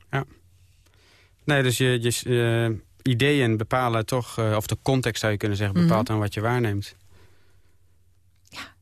Nee, dus je, je eh, ideeën bepalen toch, eh, of de context zou je kunnen zeggen, bepaalt Mhm. aan wat je waarneemt.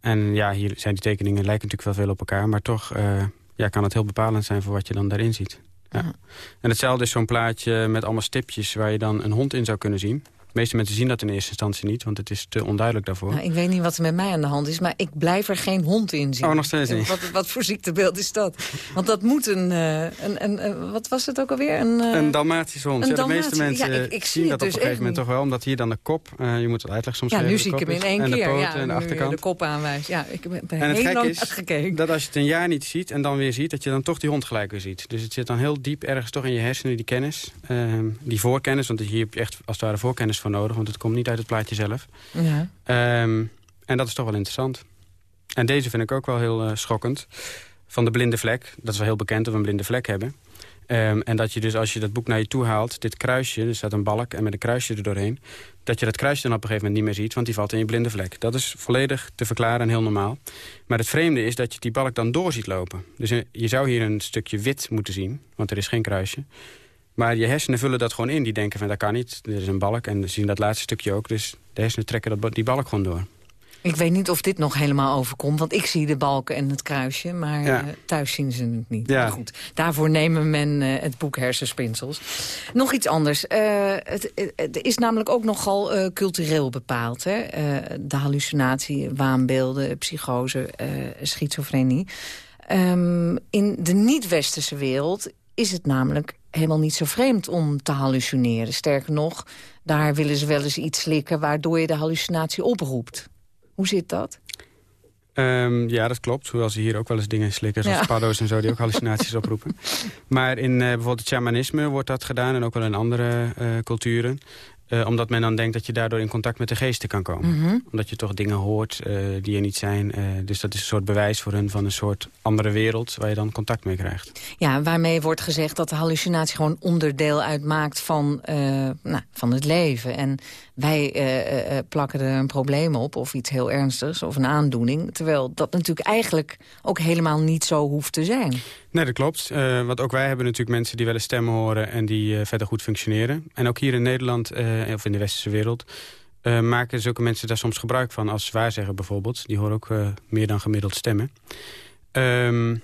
En ja, hier zijn die tekeningen lijken natuurlijk wel veel op elkaar, maar toch eh, ja, kan het heel bepalend zijn voor wat je dan daarin ziet. Ja. En hetzelfde is zo'n plaatje met allemaal stipjes waar je dan een hond in zou kunnen zien. De meeste mensen zien dat in eerste instantie niet, want het is te onduidelijk daarvoor. Nou, ik weet niet wat er met mij aan de hand is, maar ik blijf er geen hond in zien. Oh, nog steeds niet. Wat, wat voor ziektebeeld is dat? Want dat moet een... eh, een, een, een- wat was het ook alweer? Een, eh, Een Dalmatische hond. een ja, de meeste mensen ja, ik- ik zie zien dat dus op een gegeven echt moment toch wel. Omdat hier dan de kop, eh, je moet het uitleggen soms Ja, nu zie ik hem in één en keer. de poten ja, en de achterkant. de kop aanwijst. Ja, ik ben ben En het heel lang gekke is gekeken. dat als je het een jaar niet ziet en dan weer ziet... dat je dan toch die hond gelijk weer ziet. Dus het zit dan heel diep ergens toch in je hersenen, die kennis. ehm, die voorkennis, want hier heb je echt als het ware voorkennis voor nodig. Want het komt niet uit het plaatje zelf. Ja. Ehm, en dat is toch wel interessant. En deze vind ik ook wel heel eh, schokkend. Van de blinde vlek. Dat is wel heel bekend dat we een blinde vlek hebben. Ehm, en dat je dus als je dat boek naar je toe haalt... dit kruisje, er staat een balk en met een kruisje er doorheen... dat je dat kruisje dan op een gegeven moment niet meer ziet... want die valt in je blinde vlek. Dat is volledig te verklaren en heel normaal. Maar het vreemde is dat je die balk dan door ziet lopen. Dus eh, je zou hier een stukje wit moeten zien, want er is geen kruisje. Maar je hersenen vullen dat gewoon in. Die denken van dat kan niet, er is een balk. En ze zien dat laatste stukje ook. Dus de hersenen trekken dat, die balk gewoon door. Ik weet niet of dit nog helemaal overkomt, want ik zie de balken en het kruisje, maar Ja. eh, thuis zien ze het niet. Ja. Maar goed, daarvoor nemen men eh, het boek Hersenspinsels. Nog iets anders. Eh, het, is namelijk ook nogal cultureel bepaald. Hè? De hallucinatie, waanbeelden, psychose, schizofrenie. Ehm, in de niet-westerse wereld is het namelijk helemaal niet zo vreemd om te hallucineren. Sterker nog, daar willen ze wel eens iets slikken... waardoor je de hallucinatie oproept. Hoe zit dat? Ehm, ja, dat klopt. Hoewel ze hier ook wel eens dingen slikken, zoals Ja. paddo's en zo, die ook hallucinaties oproepen. Maar in eh, bijvoorbeeld het shamanisme wordt dat gedaan en ook wel in andere eh, culturen. Eh, omdat men dan denkt dat je daardoor in contact met de geesten kan komen. Mhm. Omdat je toch dingen hoort eh, die er niet zijn. Eh, dus dat is een soort bewijs voor hun van een soort andere wereld... waar je dan contact mee krijgt. Ja, waarmee wordt gezegd dat de hallucinatie gewoon onderdeel uitmaakt van, nou, van het leven. En wij eh, eh, eh, plakken er een probleem op, of iets heel ernstigs, of een aandoening. Terwijl dat natuurlijk eigenlijk ook helemaal niet zo hoeft te zijn. Nee, dat klopt. Eh, want ook wij hebben natuurlijk mensen die wel eens stemmen horen... en die verder goed functioneren. En ook hier in Nederland, of in de westerse wereld... maken zulke mensen daar soms gebruik van. Als waarzegger bijvoorbeeld. Die horen ook meer dan gemiddeld stemmen. Ehm,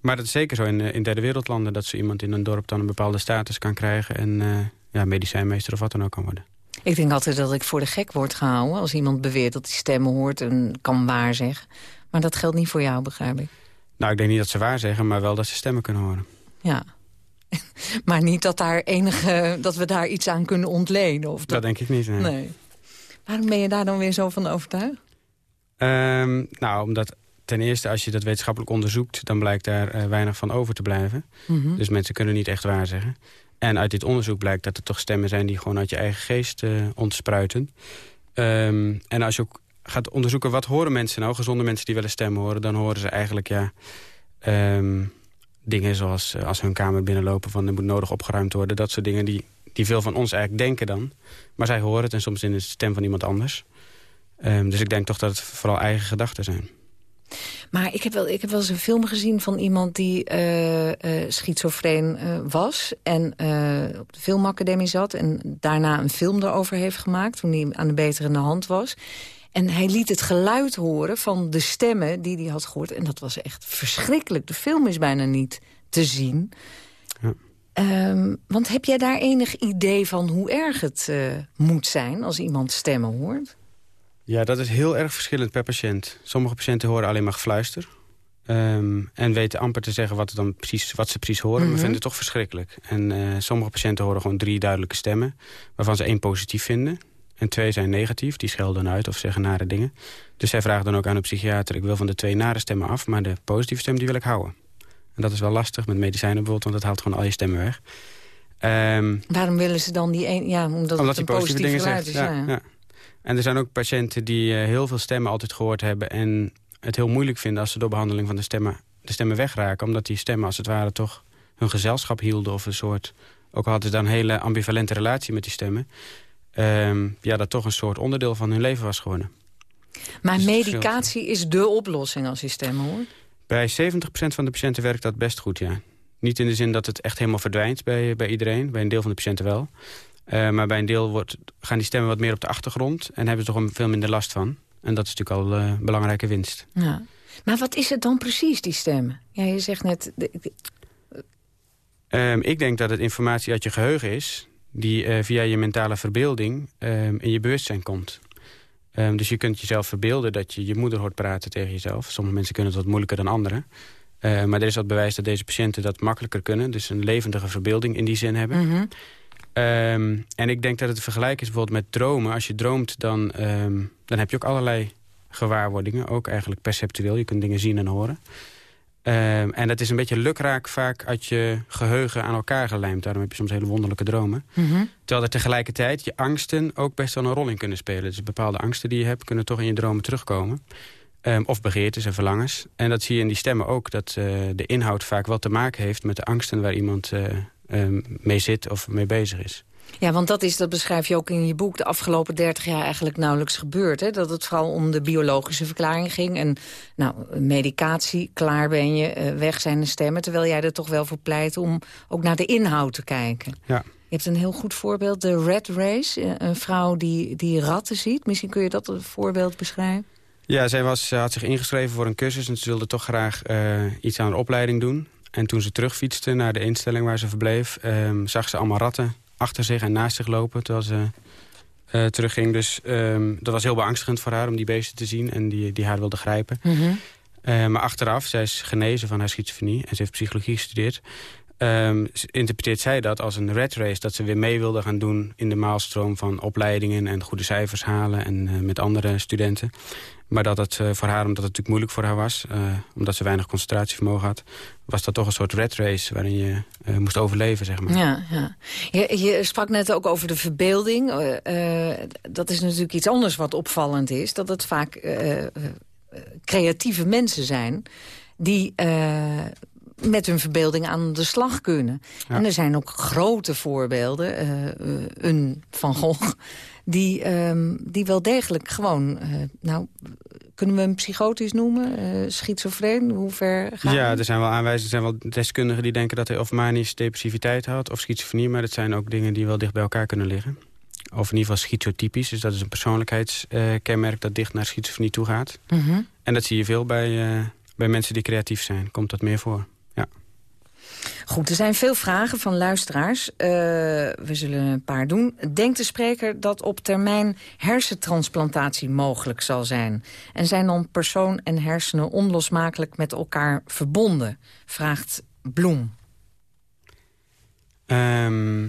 maar dat is zeker zo in, in derde wereldlanden... dat zo iemand in een dorp dan een bepaalde status kan krijgen... en ja, medicijnmeester of wat dan ook kan worden. Ik denk altijd dat ik voor de gek word gehouden... als iemand beweert dat hij stemmen hoort en kan waarzeggen. Maar dat geldt niet voor jou, begrijp ik. Nou, ik denk niet dat ze waarzeggen, maar wel dat ze stemmen kunnen horen. Ja. maar niet dat, daar enige, dat we daar iets aan kunnen ontlenen. Of Dat denk ik niet, nee. Nee. Waarom ben je daar dan weer zo van overtuigd? Ehm, nou, omdat ten eerste als je dat wetenschappelijk onderzoekt... dan blijkt daar eh, weinig van over te blijven. Mhm. Dus mensen kunnen niet echt waarzeggen. En uit dit onderzoek blijkt dat er toch stemmen zijn... die gewoon uit je eigen geest eh, ontspruiten. Ehm, en als je ook gaat onderzoeken wat horen mensen nou... gezonde mensen die wel een stem horen... dan horen ze eigenlijk ja, ehm, dingen zoals eh, als hun kamer binnenlopen... van er moet nodig opgeruimd worden. Dat soort dingen die, die veel van ons eigenlijk denken dan. Maar zij horen het en soms in de stem van iemand anders. Ehm, dus ik denk toch dat het vooral eigen gedachten zijn. Maar ik heb, wel, ik heb wel eens een film gezien van iemand die eh eh, schizofreen eh, was. En op de filmacademie zat. En daarna een film erover heeft gemaakt. Toen hij aan de beterende hand was. En hij liet het geluid horen van de stemmen die hij had gehoord. En dat was echt verschrikkelijk. De film is bijna niet te zien. Ja. Ehm, want heb jij daar enig idee van hoe erg het moet zijn... als iemand stemmen hoort? Ja, dat is heel erg verschillend per patiënt. Sommige patiënten horen alleen maar gefluister. Ehm, en weten amper te zeggen wat, dan precies, wat ze precies horen. Mhm. We vinden het toch verschrikkelijk. En eh, sommige patiënten horen gewoon drie duidelijke stemmen... waarvan ze één positief vinden. En twee zijn negatief, die schelden uit of zeggen nare dingen. Dus zij vragen dan ook aan de psychiater... ik wil van de twee nare stemmen af, maar de positieve stem die wil ik houden. En dat is wel lastig met medicijnen bijvoorbeeld... want dat haalt gewoon al je stemmen weg. Ehm, Waarom willen ze dan die een... Ja, omdat, omdat het een positieve dingen zegt. is. Ja, ja. ja. En er zijn ook patiënten die eh, heel veel stemmen altijd gehoord hebben... en het heel moeilijk vinden als ze door behandeling van de stemmen, de stemmen wegraken. Omdat die stemmen als het ware toch hun gezelschap hielden... of een soort, ook al hadden ze dan een hele ambivalente relatie met die stemmen... ehm, ja, dat toch een soort onderdeel van hun leven was geworden. Maar Dus medicatie is dé oplossing als je stemmen hoort. Bij 70% van de patiënten werkt dat best goed, ja. Niet in de zin dat het echt helemaal verdwijnt bij, bij iedereen. Bij een deel van de patiënten wel. Eh, maar bij een deel wordt, gaan die stemmen wat meer op de achtergrond... en hebben ze toch een veel minder last van. En dat is natuurlijk al eh, een belangrijke winst. Ja. Maar wat is het dan precies, die stemmen? Ja, je zegt net... de- de- Ehm, ik denk dat het informatie uit je geheugen is... die eh, via je mentale verbeelding ehm, in je bewustzijn komt. Ehm, dus je kunt jezelf verbeelden dat je je moeder hoort praten tegen jezelf. Sommige mensen kunnen het wat moeilijker dan anderen. Eh, maar er is wat bewijs dat deze patiënten dat makkelijker kunnen. Dus een levendige verbeelding in die zin hebben. Mhm. Ehm, en ik denk dat het te vergelijken is bijvoorbeeld met dromen. Als je droomt, dan, ehm, dan heb je ook allerlei gewaarwordingen. Ook eigenlijk perceptueel. Je kunt dingen zien en horen. Ehm, en dat is een beetje lukraak vaak uit je geheugen aan elkaar gelijmd. Daarom heb je soms hele wonderlijke dromen. Mhm. Terwijl er tegelijkertijd je angsten ook best wel een rol in kunnen spelen. Dus bepaalde angsten die je hebt kunnen toch in je dromen terugkomen. Ehm, of begeertes en verlangens. En dat zie je in die stemmen ook. Dat eh, de inhoud vaak wel te maken heeft met de angsten waar iemand eh, mee zit of mee bezig is. Ja, want dat, is, dat beschrijf je ook in je boek... de afgelopen 30 jaar eigenlijk nauwelijks gebeurd. Hè? Dat het vooral om de biologische verklaring ging. En nou, medicatie, klaar ben je, eh, weg zijn de stemmen. Terwijl jij er toch wel voor pleit om ook naar de inhoud te kijken. Ja. Je hebt een heel goed voorbeeld, de Red Race. eh, Een vrouw die, die ratten ziet. Misschien kun je dat een voorbeeld beschrijven? Ja, zij was, had zich ingeschreven voor een cursus... en ze wilde toch graag eh, iets aan haar opleiding doen. En toen ze terugfietste naar de instelling waar ze verbleef... ehm, zag ze allemaal ratten achter zich en naast zich lopen... terwijl ze eh, terugging. Dus ehm, dat was heel beangstigend voor haar om die beesten te zien... en die, die haar wilde grijpen. Eh, maar achteraf, zij is genezen van haar schizofrenie... en ze heeft psychologie gestudeerd... s- interpreteert zij dat als een red race. Dat ze weer mee wilde gaan doen in de maalstroom van opleidingen... en goede cijfers halen en eh, met andere studenten. Maar dat het eh, voor haar, omdat het natuurlijk moeilijk voor haar was... eh, omdat ze weinig concentratievermogen had... was dat toch een soort red race waarin je eh, moest overleven, zeg maar. Ja, ja. Je, je sprak net ook over de verbeelding. Dat is natuurlijk iets anders wat opvallend is. Dat het vaak creatieve mensen zijn... die met hun verbeelding aan de slag kunnen. Ja. En er zijn ook grote voorbeelden. een Van Gogh... Die, ehm, die wel degelijk gewoon... eh, nou, kunnen we hem psychotisch noemen? Eh schizofreen? Hoe ver gaat Ja, er zijn wel aanwijzingen, er zijn wel deskundigen die denken dat hij of manisch depressiviteit had of schizofrenie, maar dat zijn ook dingen die wel dicht bij elkaar kunnen liggen. Of in ieder geval schizotypisch, dus dat is een persoonlijkheidskenmerk dat dicht naar schizofrenie toe gaat. Mhm. En dat zie je veel bij, eh, bij mensen die creatief zijn, komt dat meer voor. Goed, er zijn veel vragen van luisteraars. Eh, we zullen een paar doen. Denkt de spreker dat op termijn hersentransplantatie mogelijk zal zijn? En zijn dan persoon en hersenen onlosmakelijk met elkaar verbonden? Vraagt Bloem. Ehm,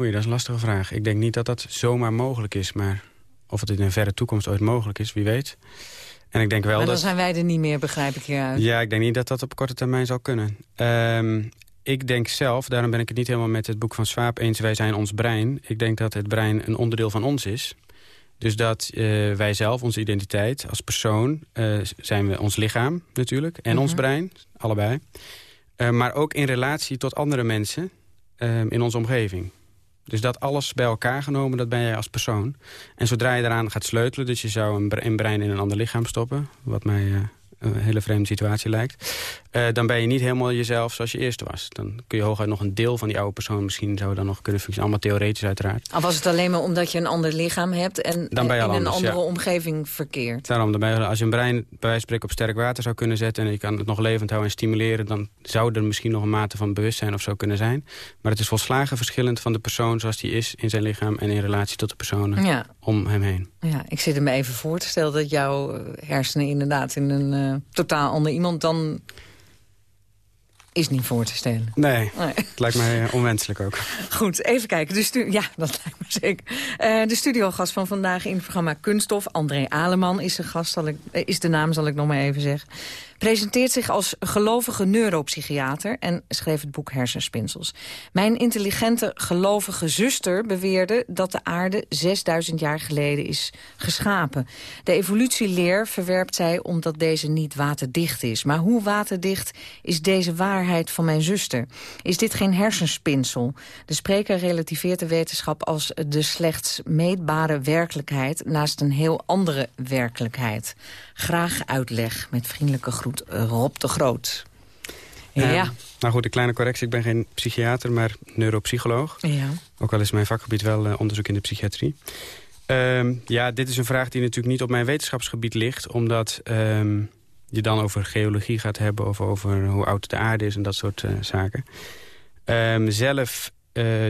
oei, dat is een lastige vraag. Ik denk niet dat dat zomaar mogelijk is, maar of het in een verre toekomst ooit mogelijk is, wie weet. En ik denk wel maar dan dat... zijn wij er niet meer, begrijp ik hieruit. Ja, ik denk niet dat dat op korte termijn zal kunnen. Ehm, ik denk zelf, daarom ben ik het niet helemaal met het boek van Swaap eens... wij zijn ons brein. Ik denk dat het brein een onderdeel van ons is. Dus dat eh, wij zelf, onze identiteit als persoon... eh, zijn we ons lichaam natuurlijk en ons Mhm. brein, allebei. Eh, maar ook in relatie tot andere mensen eh, in onze omgeving. Dus dat alles bij elkaar genomen, dat ben jij als persoon. En zodra je eraan gaat sleutelen, dus je zou een, bre- een brein in een ander lichaam stoppen... wat mij een hele vreemde situatie lijkt... eh, dan ben je niet helemaal jezelf zoals je eerst was. Dan kun je hooguit nog een deel van die oude persoon misschien zou dan nog kunnen functioneren. Allemaal theoretisch uiteraard. Al was het alleen maar omdat je een ander lichaam hebt... en Dan ben je in al een andere ja. omgeving verkeert. Daarom, dan ben je- als je een brein bij wijze van spreken op sterk water zou kunnen zetten... en je kan het nog levend houden en stimuleren... dan zou er misschien nog een mate van bewustzijn of zo kunnen zijn. Maar het is volslagen verschillend van de persoon zoals die is in zijn lichaam... en in relatie tot de personen. Ja, om hem heen. Ja, ik zit er me even voor te stellen dat jouw hersenen inderdaad in een uh, totaal ander iemand dan is niet voor te stellen. Nee, het lijkt mij eh, onwenselijk ook. Goed, even kijken. De ja, dat lijkt me zeker. Uh, de studiogast van vandaag in het programma Kunststof, André Aleman, is, de gast, zal ik, is de naam, zal ik nog maar even zeggen presenteert zich als gelovige neuropsychiater... en schreef het boek Hersenspinsels. Mijn intelligente gelovige zuster beweerde dat de aarde 6000 jaar geleden is geschapen. De evolutieleer verwerpt zij omdat deze niet waterdicht is. Maar hoe waterdicht is deze waarheid van mijn zuster? Is dit geen hersenspinsel? De spreker relativeert de wetenschap als de slechts meetbare werkelijkheid... naast een heel andere werkelijkheid. Graag uitleg met vriendelijke groet Rob de Groot. Ja. nou goed, een kleine correctie. Ik ben geen psychiater, maar neuropsycholoog. Ja. Ook al is mijn vakgebied wel uh, onderzoek in de psychiatrie. Um, ja, dit is een vraag die natuurlijk niet op mijn wetenschapsgebied ligt. Omdat um, je dan over geologie gaat hebben... of over hoe oud de aarde is en dat soort uh, zaken. Um, zelf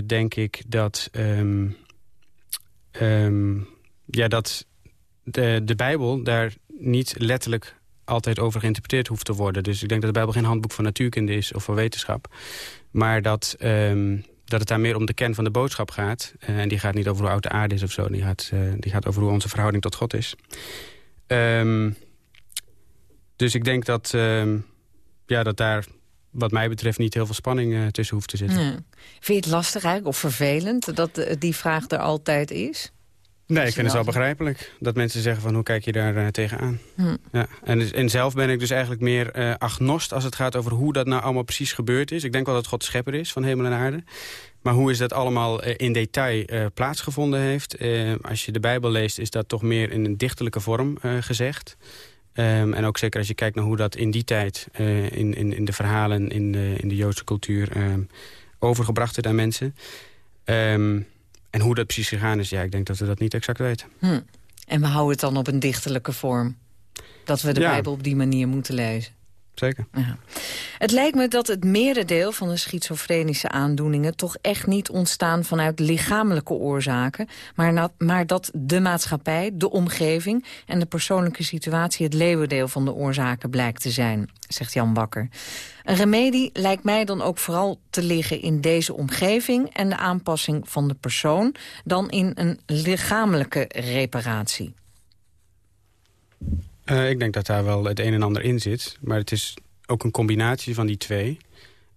denk ik dat... ja, dat de, de Bijbel daar niet letterlijk altijd over geïnterpreteerd hoeft te worden. Dus ik denk dat de Bijbel geen handboek van natuurkunde is of van wetenschap. Maar dat, um, dat het daar meer om de kern van de boodschap gaat. Uh, en die gaat niet over hoe oud de aarde is of zo. Die gaat, uh, die gaat over hoe onze verhouding tot God is. Um, dus ik denk dat, um, ja, dat daar wat mij betreft niet heel veel spanning uh, tussen hoeft te zitten. Vind je het lastig eigenlijk of vervelend dat die vraag er altijd is? Nee, ik vind het wel begrijpelijk. Dat mensen zeggen van hoe kijk je daar uh, tegenaan. Hm. Ja. En, dus, en zelf ben ik dus eigenlijk meer uh, agnost als het gaat over hoe dat nou allemaal precies gebeurd is. Ik denk wel dat God schepper is van hemel en aarde. Maar hoe is dat allemaal uh, in detail plaatsgevonden heeft. als je de Bijbel leest is dat toch meer in een dichterlijke vorm gezegd. Um, en ook zeker als je kijkt naar hoe dat in die tijd in, in, in de verhalen in de, in de Joodse cultuur um, overgebracht werd aan mensen. Um, en hoe dat precies gegaan is, ja, ik denk dat we dat niet exact weten. Hm. En we houden het dan op een dichterlijke vorm? Dat we de Bijbel op die manier moeten lezen? Zeker. Ja. Het lijkt me dat het merendeel van de schizofrenische aandoeningen... toch echt niet ontstaan vanuit lichamelijke oorzaken... maar, maar dat de maatschappij, de omgeving en de persoonlijke situatie... het leeuwendeel van de oorzaken blijkt te zijn, zegt Jan Bakker. Een remedie lijkt mij dan ook vooral te liggen in deze omgeving... en de aanpassing van de persoon... dan in een lichamelijke reparatie. Uh, ik denk dat daar wel het een en ander in zit. Maar het is ook een combinatie van die twee.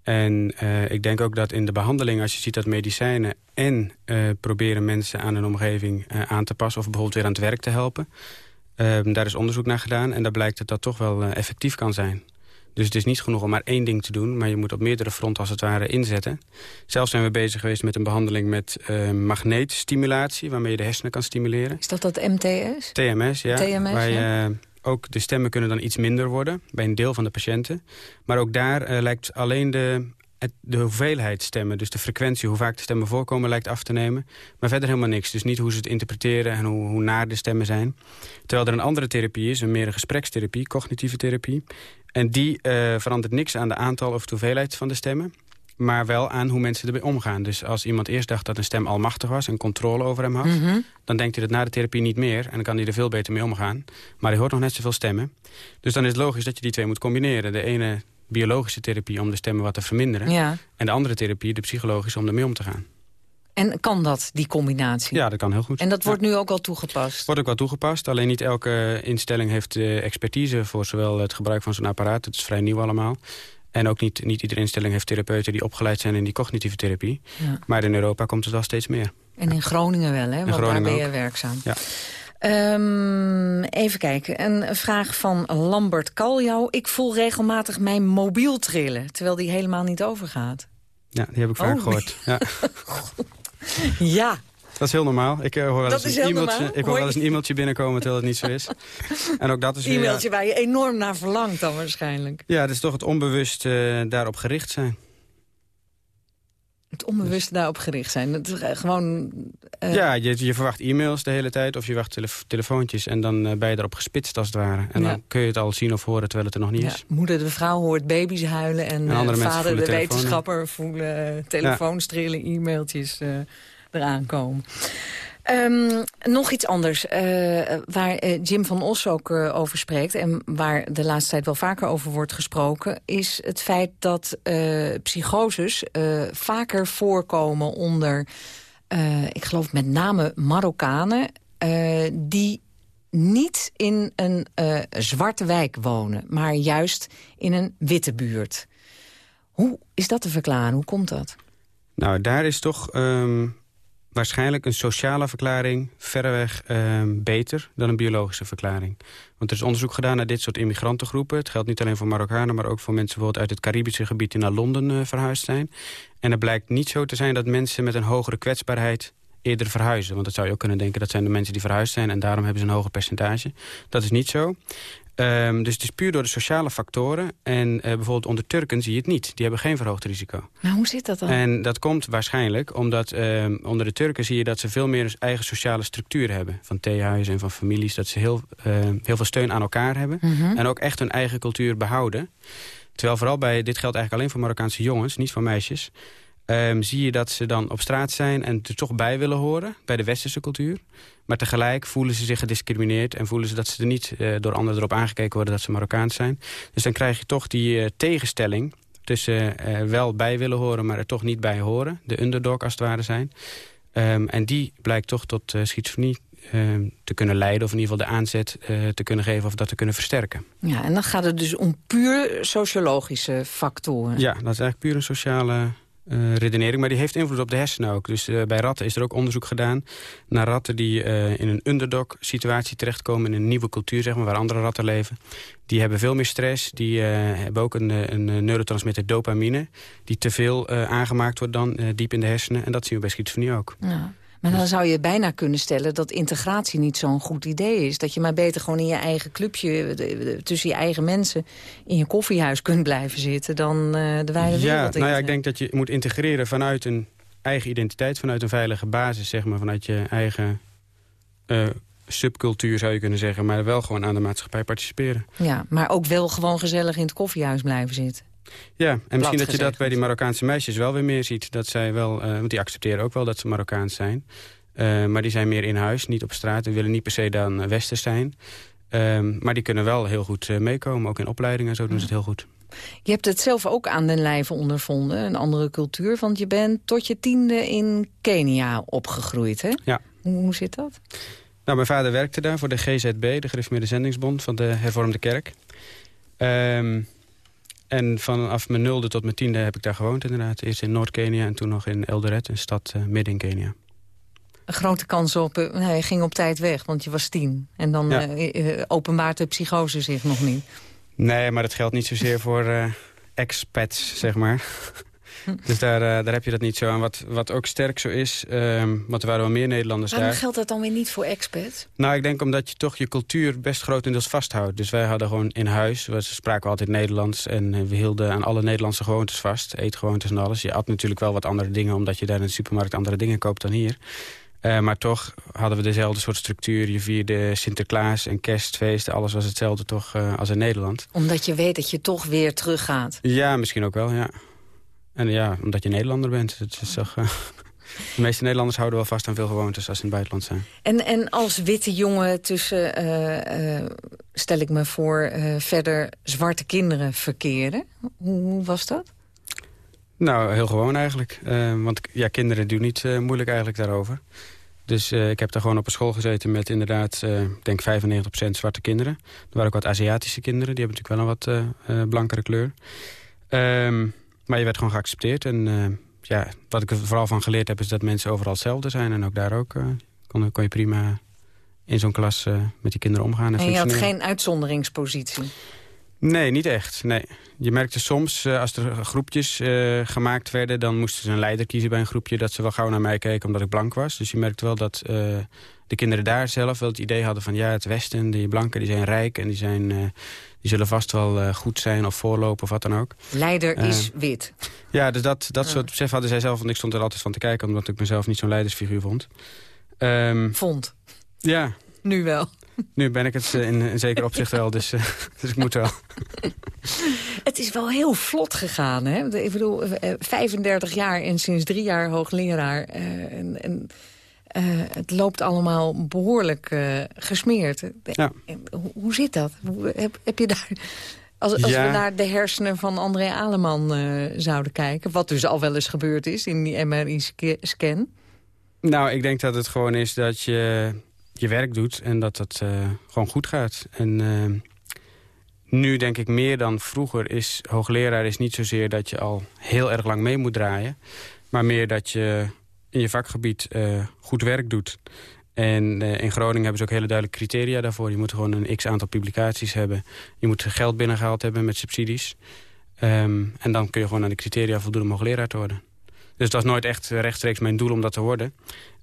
En uh, ik denk ook dat in de behandeling, als je ziet dat medicijnen... en uh, proberen mensen aan een omgeving aan te passen... of bijvoorbeeld weer aan het werk te helpen... daar is onderzoek naar gedaan en daar blijkt dat dat toch wel effectief kan zijn. Dus het is niet genoeg om maar één ding te doen... maar je moet op meerdere fronten als het ware inzetten. Zelfs zijn we bezig geweest met een behandeling met uh, magneetstimulatie... waarmee je de hersenen kan stimuleren. Is dat dat MTS? TMS, ja. TMS, waar je, ook de stemmen kunnen dan iets minder worden... bij een deel van de patiënten. Maar ook daar uh, lijkt alleen de, de hoeveelheid stemmen... dus de frequentie, hoe vaak de stemmen voorkomen, lijkt af te nemen. Maar verder helemaal niks. Dus niet hoe ze het interpreteren en hoe, hoe naar de stemmen zijn. Terwijl er een andere therapie is, een meer gesprekstherapie... cognitieve therapie. En die uh, verandert niks aan de aantal of de hoeveelheid van de stemmen maar wel aan hoe mensen ermee omgaan. Dus als iemand eerst dacht dat een stem almachtig was... en controle over hem had... Mhm. dan denkt hij dat na de therapie niet meer... en dan kan hij er veel beter mee omgaan. Maar hij hoort nog net zoveel stemmen. Dus dan is het logisch dat je die twee moet combineren. De ene biologische therapie om de stemmen wat te verminderen... Ja. en de andere therapie, de psychologische, om ermee om te gaan. En kan dat, die combinatie? Ja, dat kan heel goed. En dat wordt nu ook al toegepast? Wordt ook wel toegepast. Alleen niet elke instelling heeft expertise... voor zowel het gebruik van zo'n apparaat. Het is vrij nieuw allemaal. En ook niet, niet iedere instelling heeft therapeuten die opgeleid zijn in die cognitieve therapie. Ja. Maar in Europa komt het wel steeds meer. En in Groningen wel, hè? Want daar ben je werkzaam. Ja. Um, even kijken, een vraag van Lambert Kaljouw. Ik voel regelmatig mijn mobiel trillen, terwijl die helemaal niet overgaat. Ja, die heb ik vaak oh, gehoord. Ja. ja, dat is heel normaal. Ik uh, hoor wel eens, een, e-mailtje, ik hoor wel eens een e-mailtje binnenkomen terwijl het niet zo is. en ook dat is Een e-mailtje waar je enorm naar verlangt dan waarschijnlijk. Ja, het is toch het onbewust uh, daarop gericht zijn. Het onbewust daarop gericht zijn. Het gewoon... Uh... Ja, je, je, verwacht e-mails de hele tijd of je wacht tele telefoontjes... en dan ben je erop gespitst als het ware. En ja. dan kun je het al zien of horen terwijl het er nog niet ja. is. Moeder de vrouw hoort baby's huilen en, en vader de wetenschapper voelen telefoons trillen, e-mailtjes eraan komen. Um, nog iets anders, uh, waar uh, Jim van Os ook uh, over spreekt... en waar de laatste tijd wel vaker over wordt gesproken... is het feit dat psychoses vaker voorkomen onder... ik geloof met name Marokkanen... die niet in een zwarte wijk wonen... maar juist in een witte buurt. Hoe is dat te verklaren? Hoe komt dat? Nou, daar is toch... Um waarschijnlijk een sociale verklaring verreweg uh, beter dan een biologische verklaring. Want er is onderzoek gedaan naar dit soort immigrantengroepen. Het geldt niet alleen voor Marokkanen, maar ook voor mensen bijvoorbeeld uit het Caribische gebied die naar Londen uh, verhuisd zijn. En het blijkt niet zo te zijn dat mensen met een hogere kwetsbaarheid eerder verhuizen. Want dat zou je ook kunnen denken, dat zijn de mensen die verhuisd zijn... en daarom hebben ze een hoger percentage. Dat is niet zo. Um, dus het is puur door de sociale factoren. En uh, bijvoorbeeld onder Turken zie je het niet. Die hebben geen verhoogd risico. Maar hoe zit dat dan? En dat komt waarschijnlijk omdat um, onder de Turken zie je dat ze veel meer een eigen sociale structuur hebben. Van theehuizen en van families. Dat ze heel, uh, heel veel steun aan elkaar hebben. Mm -hmm. En ook echt hun eigen cultuur behouden. Terwijl vooral bij, dit geldt eigenlijk alleen voor Marokkaanse jongens, niet voor meisjes... Um, zie je dat ze dan op straat zijn en er toch bij willen horen... bij de westerse cultuur. Maar tegelijk voelen ze zich gediscrimineerd... en voelen ze dat ze er niet uh, door anderen erop aangekeken worden dat ze Marokkaans zijn. Dus dan krijg je toch die uh, tegenstelling tussen uh, wel bij willen horen... maar er toch niet bij horen. De underdog als het ware zijn. Um, en die blijkt toch tot schizofrenie uh, te kunnen leiden... of in ieder geval de aanzet te kunnen geven of dat te kunnen versterken. Ja, en dan gaat het dus om puur sociologische factoren. Ja, dat is eigenlijk puur een sociale uh, redenering. Maar die heeft invloed op de hersenen ook. Dus uh, bij ratten is er ook onderzoek gedaan naar ratten die uh, in een underdog-situatie terechtkomen... in een nieuwe cultuur, zeg maar, waar andere ratten leven. Die hebben veel meer stress. Die hebben ook een, een neurotransmitter dopamine... die te veel aangemaakt wordt dan diep in de hersenen. En dat zien we bij schizofrenie ook. Ja. Maar dan zou je bijna kunnen stellen dat integratie niet zo'n goed idee is. Dat je maar beter gewoon in je eigen clubje, tussen je eigen mensen... in je koffiehuis kunt blijven zitten dan uh, de wijde ja, wereld. Nou ja, ik denk dat je moet integreren vanuit een eigen identiteit... vanuit een veilige basis, zeg maar, vanuit je eigen... Uh, subcultuur zou je kunnen zeggen, maar wel gewoon aan de maatschappij participeren. Ja, maar ook wel gewoon gezellig in het koffiehuis blijven zitten. Ja, en misschien dat je dat bij die Marokkaanse meisjes wel weer meer ziet. Dat zij wel, uh, want die accepteren ook wel dat ze Marokkaans zijn. Uh, maar die zijn meer in huis, niet op straat. En willen niet per se dan westers zijn. Uh, maar die kunnen wel heel goed uh, meekomen, ook in opleidingen en zo doen ze het heel goed. Je hebt het zelf ook aan den lijve ondervonden, een andere cultuur. Want je bent tot je tiende in Kenia opgegroeid, hè? Ja. Hoe, hoe zit dat? Nou, mijn vader werkte daar voor de GZB, de Gereformeerde Zendingsbond van de Hervormde Kerk. Um, en vanaf mijn nulde tot mijn tiende heb ik daar gewoond inderdaad. Eerst in Noord-Kenia en toen nog in Eldoret, een stad uh, midden in Kenia. Een grote kans op, hij ging op tijd weg, want je was tien. En dan ja. uh, openbaart de psychose zich nog niet. Nee, maar dat geldt niet zozeer voor expats, zeg maar. Dus daar, uh, daar heb je dat niet zo aan. Wat, wat ook sterk zo is, um, want er waren wel meer Nederlanders Waarom daar. geldt dat dan weer niet voor expats? Nou, ik denk omdat je toch je cultuur best grotendeels vasthoudt. Dus wij hadden gewoon in huis, we spraken altijd Nederlands... en uh, we hielden aan alle Nederlandse gewoontes vast. Eetgewoontes en alles. Je at natuurlijk wel wat andere dingen... omdat je daar in de supermarkt andere dingen koopt dan hier. Uh, maar toch hadden we dezelfde soort structuur. Je vierde Sinterklaas en kerstfeesten. Alles was hetzelfde toch uh, als in Nederland. Omdat je weet dat je toch weer teruggaat. Ja, misschien ook wel, ja. En ja, omdat je Nederlander bent. Het is toch, uh, de meeste Nederlanders houden wel vast aan veel gewoontes als ze in het buitenland zijn. En, en als witte jongen tussen, uh, uh, stel ik me voor, verder zwarte kinderen verkeren. Hoe, hoe, was dat? Nou, heel gewoon eigenlijk. want ja, kinderen doen niet moeilijk eigenlijk daarover. Dus ik heb daar gewoon op een school gezeten met inderdaad, ik denk 95% zwarte kinderen. Er waren ook wat Aziatische kinderen, die hebben natuurlijk wel een wat blankere kleur. Um, maar je werd gewoon geaccepteerd. En uh, ja, wat ik er vooral van geleerd heb... is dat mensen overal hetzelfde zijn. En ook daar ook uh, kon, kon, je prima in zo'n klas uh, met die kinderen omgaan. En, en je had geen uitzonderingspositie? Nee, niet echt. Nee. Je merkte soms, als er groepjes gemaakt werden... dan moesten ze een leider kiezen bij een groepje... dat ze wel gauw naar mij keken omdat ik blank was. Dus je merkte wel dat de kinderen daar zelf wel het idee hadden van... ja, het Westen, die blanken, die zijn rijk en die zijn die zullen vast wel uh, goed zijn of voorlopen of wat dan ook. Leider uh, is wit. Ja, dus dat, dat soort besef hadden zij zelf. Want ik stond er altijd van te kijken, omdat ik mezelf niet zo'n leidersfiguur vond. Um, vond? Ja. Nu wel? Nu ben ik het in een zeker opzicht wel, dus, dus ik moet wel. Het het is wel heel vlot gegaan. Hè? Ik bedoel, 35 jaar en sinds drie jaar hoogleraar. en, en het loopt allemaal behoorlijk gesmeerd. Ja. Hoe, hoe, zit dat? Hoe, heb, heb je daar als, als we naar de hersenen van André Aleman uh, zouden kijken... wat dus al wel eens gebeurd is in die MRI-scan... Nou, ik denk dat het gewoon is dat je je werk doet en dat het gewoon goed gaat. En nu denk ik meer dan vroeger is hoogleraar is niet zozeer dat je al heel erg lang mee moet draaien... maar meer dat je in je vakgebied goed werk doet. En uh, in Groningen hebben ze ook hele duidelijke criteria daarvoor. Je moet gewoon een x-aantal publicaties hebben. Je moet geld binnengehaald hebben met subsidies. Um, en dan kun je gewoon aan de criteria voldoen om hoogleraar te worden. Dus dat was nooit echt rechtstreeks mijn doel om dat te worden.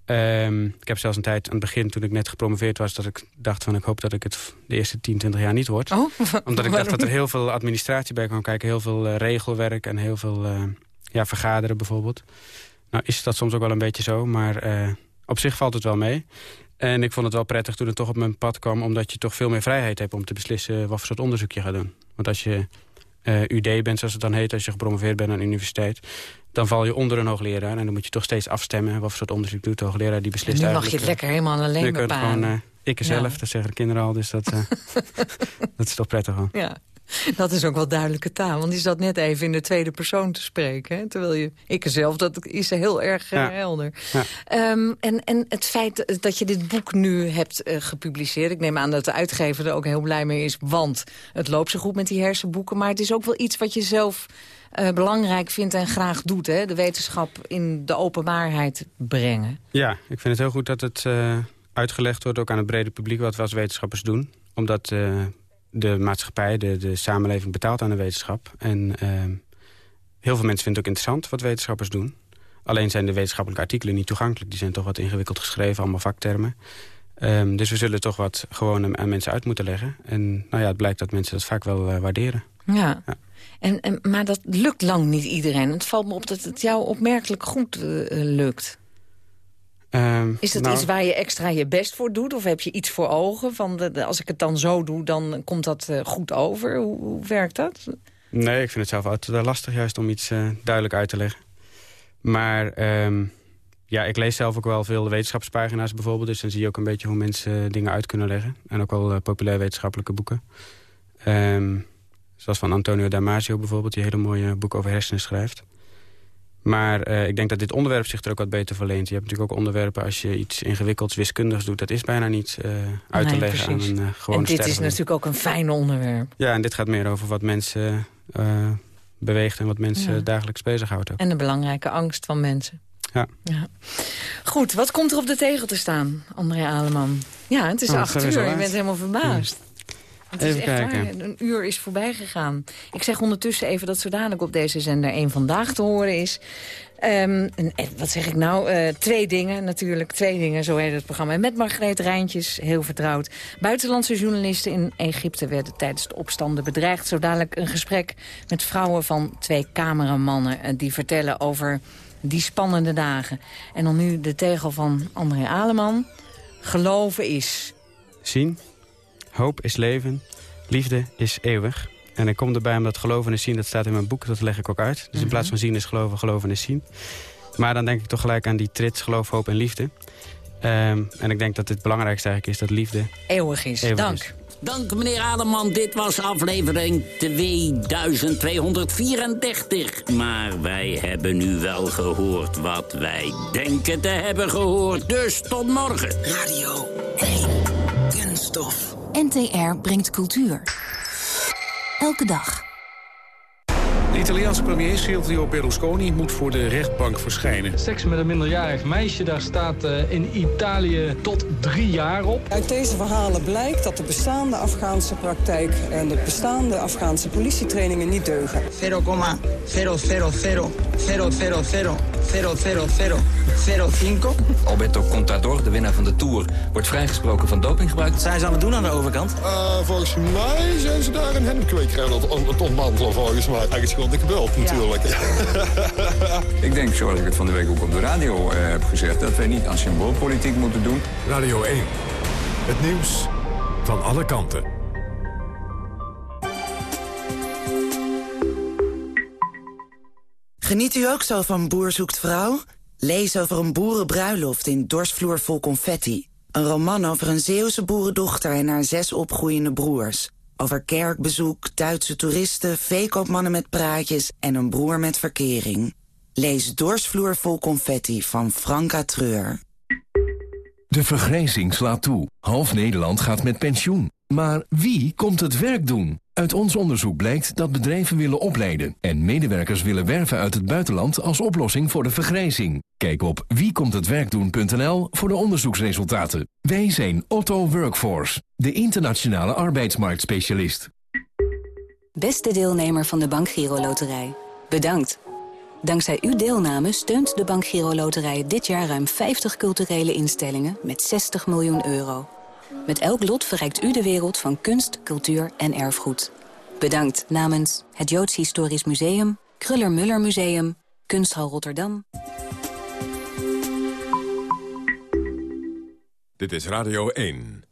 Um, ik heb zelfs een tijd aan het begin, toen ik net gepromoveerd was... dat ik dacht van ik hoop dat ik het de eerste 10, 20 jaar niet word. Oh, Omdat ik dacht dat er heel veel administratie bij kwam kijken. Heel veel uh, regelwerk en heel veel uh, ja, vergaderen bijvoorbeeld. Nou is dat soms ook wel een beetje zo, maar... Uh, op zich valt het wel mee. En ik vond het wel prettig toen het toch op mijn pad kwam... omdat je toch veel meer vrijheid hebt om te beslissen wat voor soort onderzoek je gaat doen. Want als je uh, eh, UD bent, zoals het dan heet, als je gepromoveerd bent aan een universiteit... dan val je onder een hoogleraar en dan moet je toch steeds afstemmen... wat voor soort onderzoek doet de hoogleraar, die beslist en nu mag je het lekker helemaal alleen bepalen. Gewoon uh, ik zelf, dat zeggen de kinderen al, dus dat, uh, dat is toch prettig hoor. Ja. Dat is ook wel duidelijke taal. Want die zat net even in de tweede persoon te spreken. Hè? Terwijl je, ik zelf, dat is heel erg uh, helder. Ja. Um, en, en het feit dat je dit boek nu hebt uh, gepubliceerd... ik neem aan dat de uitgever er ook heel blij mee is... want het loopt zo goed met die hersenboeken. Maar het is ook wel iets wat je zelf uh, belangrijk vindt en graag doet. Hè? De wetenschap in de openbaarheid brengen. Ja, ik vind het heel goed dat het uitgelegd wordt... ook aan het brede publiek wat we als wetenschappers doen. Omdat de maatschappij, de, de samenleving betaalt aan de wetenschap. En uh, heel veel mensen vinden het ook interessant wat wetenschappers doen. Alleen zijn de wetenschappelijke artikelen niet toegankelijk. Die zijn toch wat ingewikkeld geschreven, allemaal vaktermen. Um, dus we zullen toch wat gewoon aan mensen uit moeten leggen. En nou ja, het blijkt dat mensen dat vaak wel uh, waarderen. Ja. ja. En, en, maar dat lukt lang niet iedereen. Het valt me op dat het jou opmerkelijk goed uh, lukt. Um, is dat nou, iets waar je extra je best voor doet? Of heb je iets voor ogen? Van de, als ik het dan zo doe, dan komt dat uh, goed over. Hoe, hoe, werkt dat? Nee, ik vind het zelf altijd lastig juist om iets uh, duidelijk uit te leggen. Maar um, ja, ik lees zelf ook wel veel wetenschapspagina's bijvoorbeeld. Dus dan zie je ook een beetje hoe mensen dingen uit kunnen leggen. En ook wel uh, populair wetenschappelijke boeken. Um, zoals van Antonio Damasio bijvoorbeeld, die hele mooie boek over hersenen schrijft. Maar uh, ik denk dat dit onderwerp zich er ook wat beter verleent. Je hebt natuurlijk ook onderwerpen als je iets ingewikkelds wiskundigs doet. Dat is bijna niet uh, uit nee, te leggen precies. aan een uh, gewone En dit is natuurlijk ook een fijn onderwerp. Ja, en dit gaat meer over wat mensen beweegt en wat mensen ja. dagelijks bezighoudt. Ook. En de belangrijke angst van mensen. Ja. ja. Goed, wat komt er op de tegel te staan, André Aleman? Ja, het is oh, acht uur, je bent helemaal verbaasd. Ja. Het even is echt kijken. Waar. Een uur is voorbij gegaan. Ik zeg ondertussen even dat zo dadelijk op deze zender één vandaag te horen is. Um, en, wat zeg ik nou? Uh, twee dingen natuurlijk. Twee dingen, zo heet het programma. Met Margreet Rijntjes, heel vertrouwd. Buitenlandse journalisten in Egypte werden tijdens de opstanden bedreigd. Zo dadelijk een gesprek met vrouwen van twee cameramannen... Uh, die vertellen over die spannende dagen. En dan nu de tegel van André Aleman. Geloven is... Zien, Hoop is leven, liefde is eeuwig. En ik kom erbij omdat geloven is zien, dat staat in mijn boek, dat leg ik ook uit. Dus in plaats van zien is geloven, geloven is zien. Maar dan denk ik toch gelijk aan die trits, geloof, hoop en liefde. Um, en ik denk dat het belangrijkste eigenlijk is dat liefde... Eeuwig is, eeuwig dank. Is. Dank meneer Ademan, dit was aflevering 2234. Maar wij hebben nu wel gehoord wat wij denken te hebben gehoord. Dus tot morgen. Radio 1, NTR brengt cultuur. Elke dag. De Italiaanse premier Silvio Berlusconi moet voor de rechtbank verschijnen. Seks met een minderjarig meisje, daar staat uh, in Italië tot drie jaar op. Uit deze verhalen blijkt dat de bestaande Afghaanse praktijk... en de bestaande Afghaanse politietrainingen niet deugen. 0,000 000 Alberto Contador, de winnaar van de Tour, wordt vrijgesproken van dopinggebruik. Zijn ze aan het doen aan de overkant? Uh, volgens mij zijn ze daar een hennepkwekerij aan het ontmantelen, volgens mij. Eigenlijk is gewoon gebeld, natuurlijk. Ik denk, zoals ik het van de week ook op de radio uh, heb gezegd... dat wij niet aan symboolpolitiek moeten doen. Radio 1, het nieuws van alle kanten. Geniet u ook zo van Boer zoekt vrouw? Lees over een boerenbruiloft in Dorsvloer vol confetti. Een roman over een Zeeuwse boerendochter en haar zes opgroeiende broers. Over kerkbezoek, Duitse toeristen, veekoopmannen met praatjes... en een broer met verkering. Lees Dorsvloer vol confetti van Franka Treur. De vergrijzing slaat toe. Half Nederland gaat met pensioen. Maar wie komt het werk doen? Uit ons onderzoek blijkt dat bedrijven willen opleiden... en medewerkers willen werven uit het buitenland als oplossing voor de vergrijzing. Kijk op wiekomthetwerkdoen.nl voor de onderzoeksresultaten. Wij zijn Otto Workforce, de internationale arbeidsmarktspecialist. Beste deelnemer van de Bank Giro Loterij, bedankt. Dankzij uw deelname steunt de Bank Giro Loterij dit jaar ruim 50 culturele instellingen met 60 miljoen euro. Met elk lot verrijkt u de wereld van kunst, cultuur en erfgoed. Bedankt namens het Joods Historisch Museum, Kruller-Muller Museum, Kunsthal Rotterdam. Dit is Radio 1.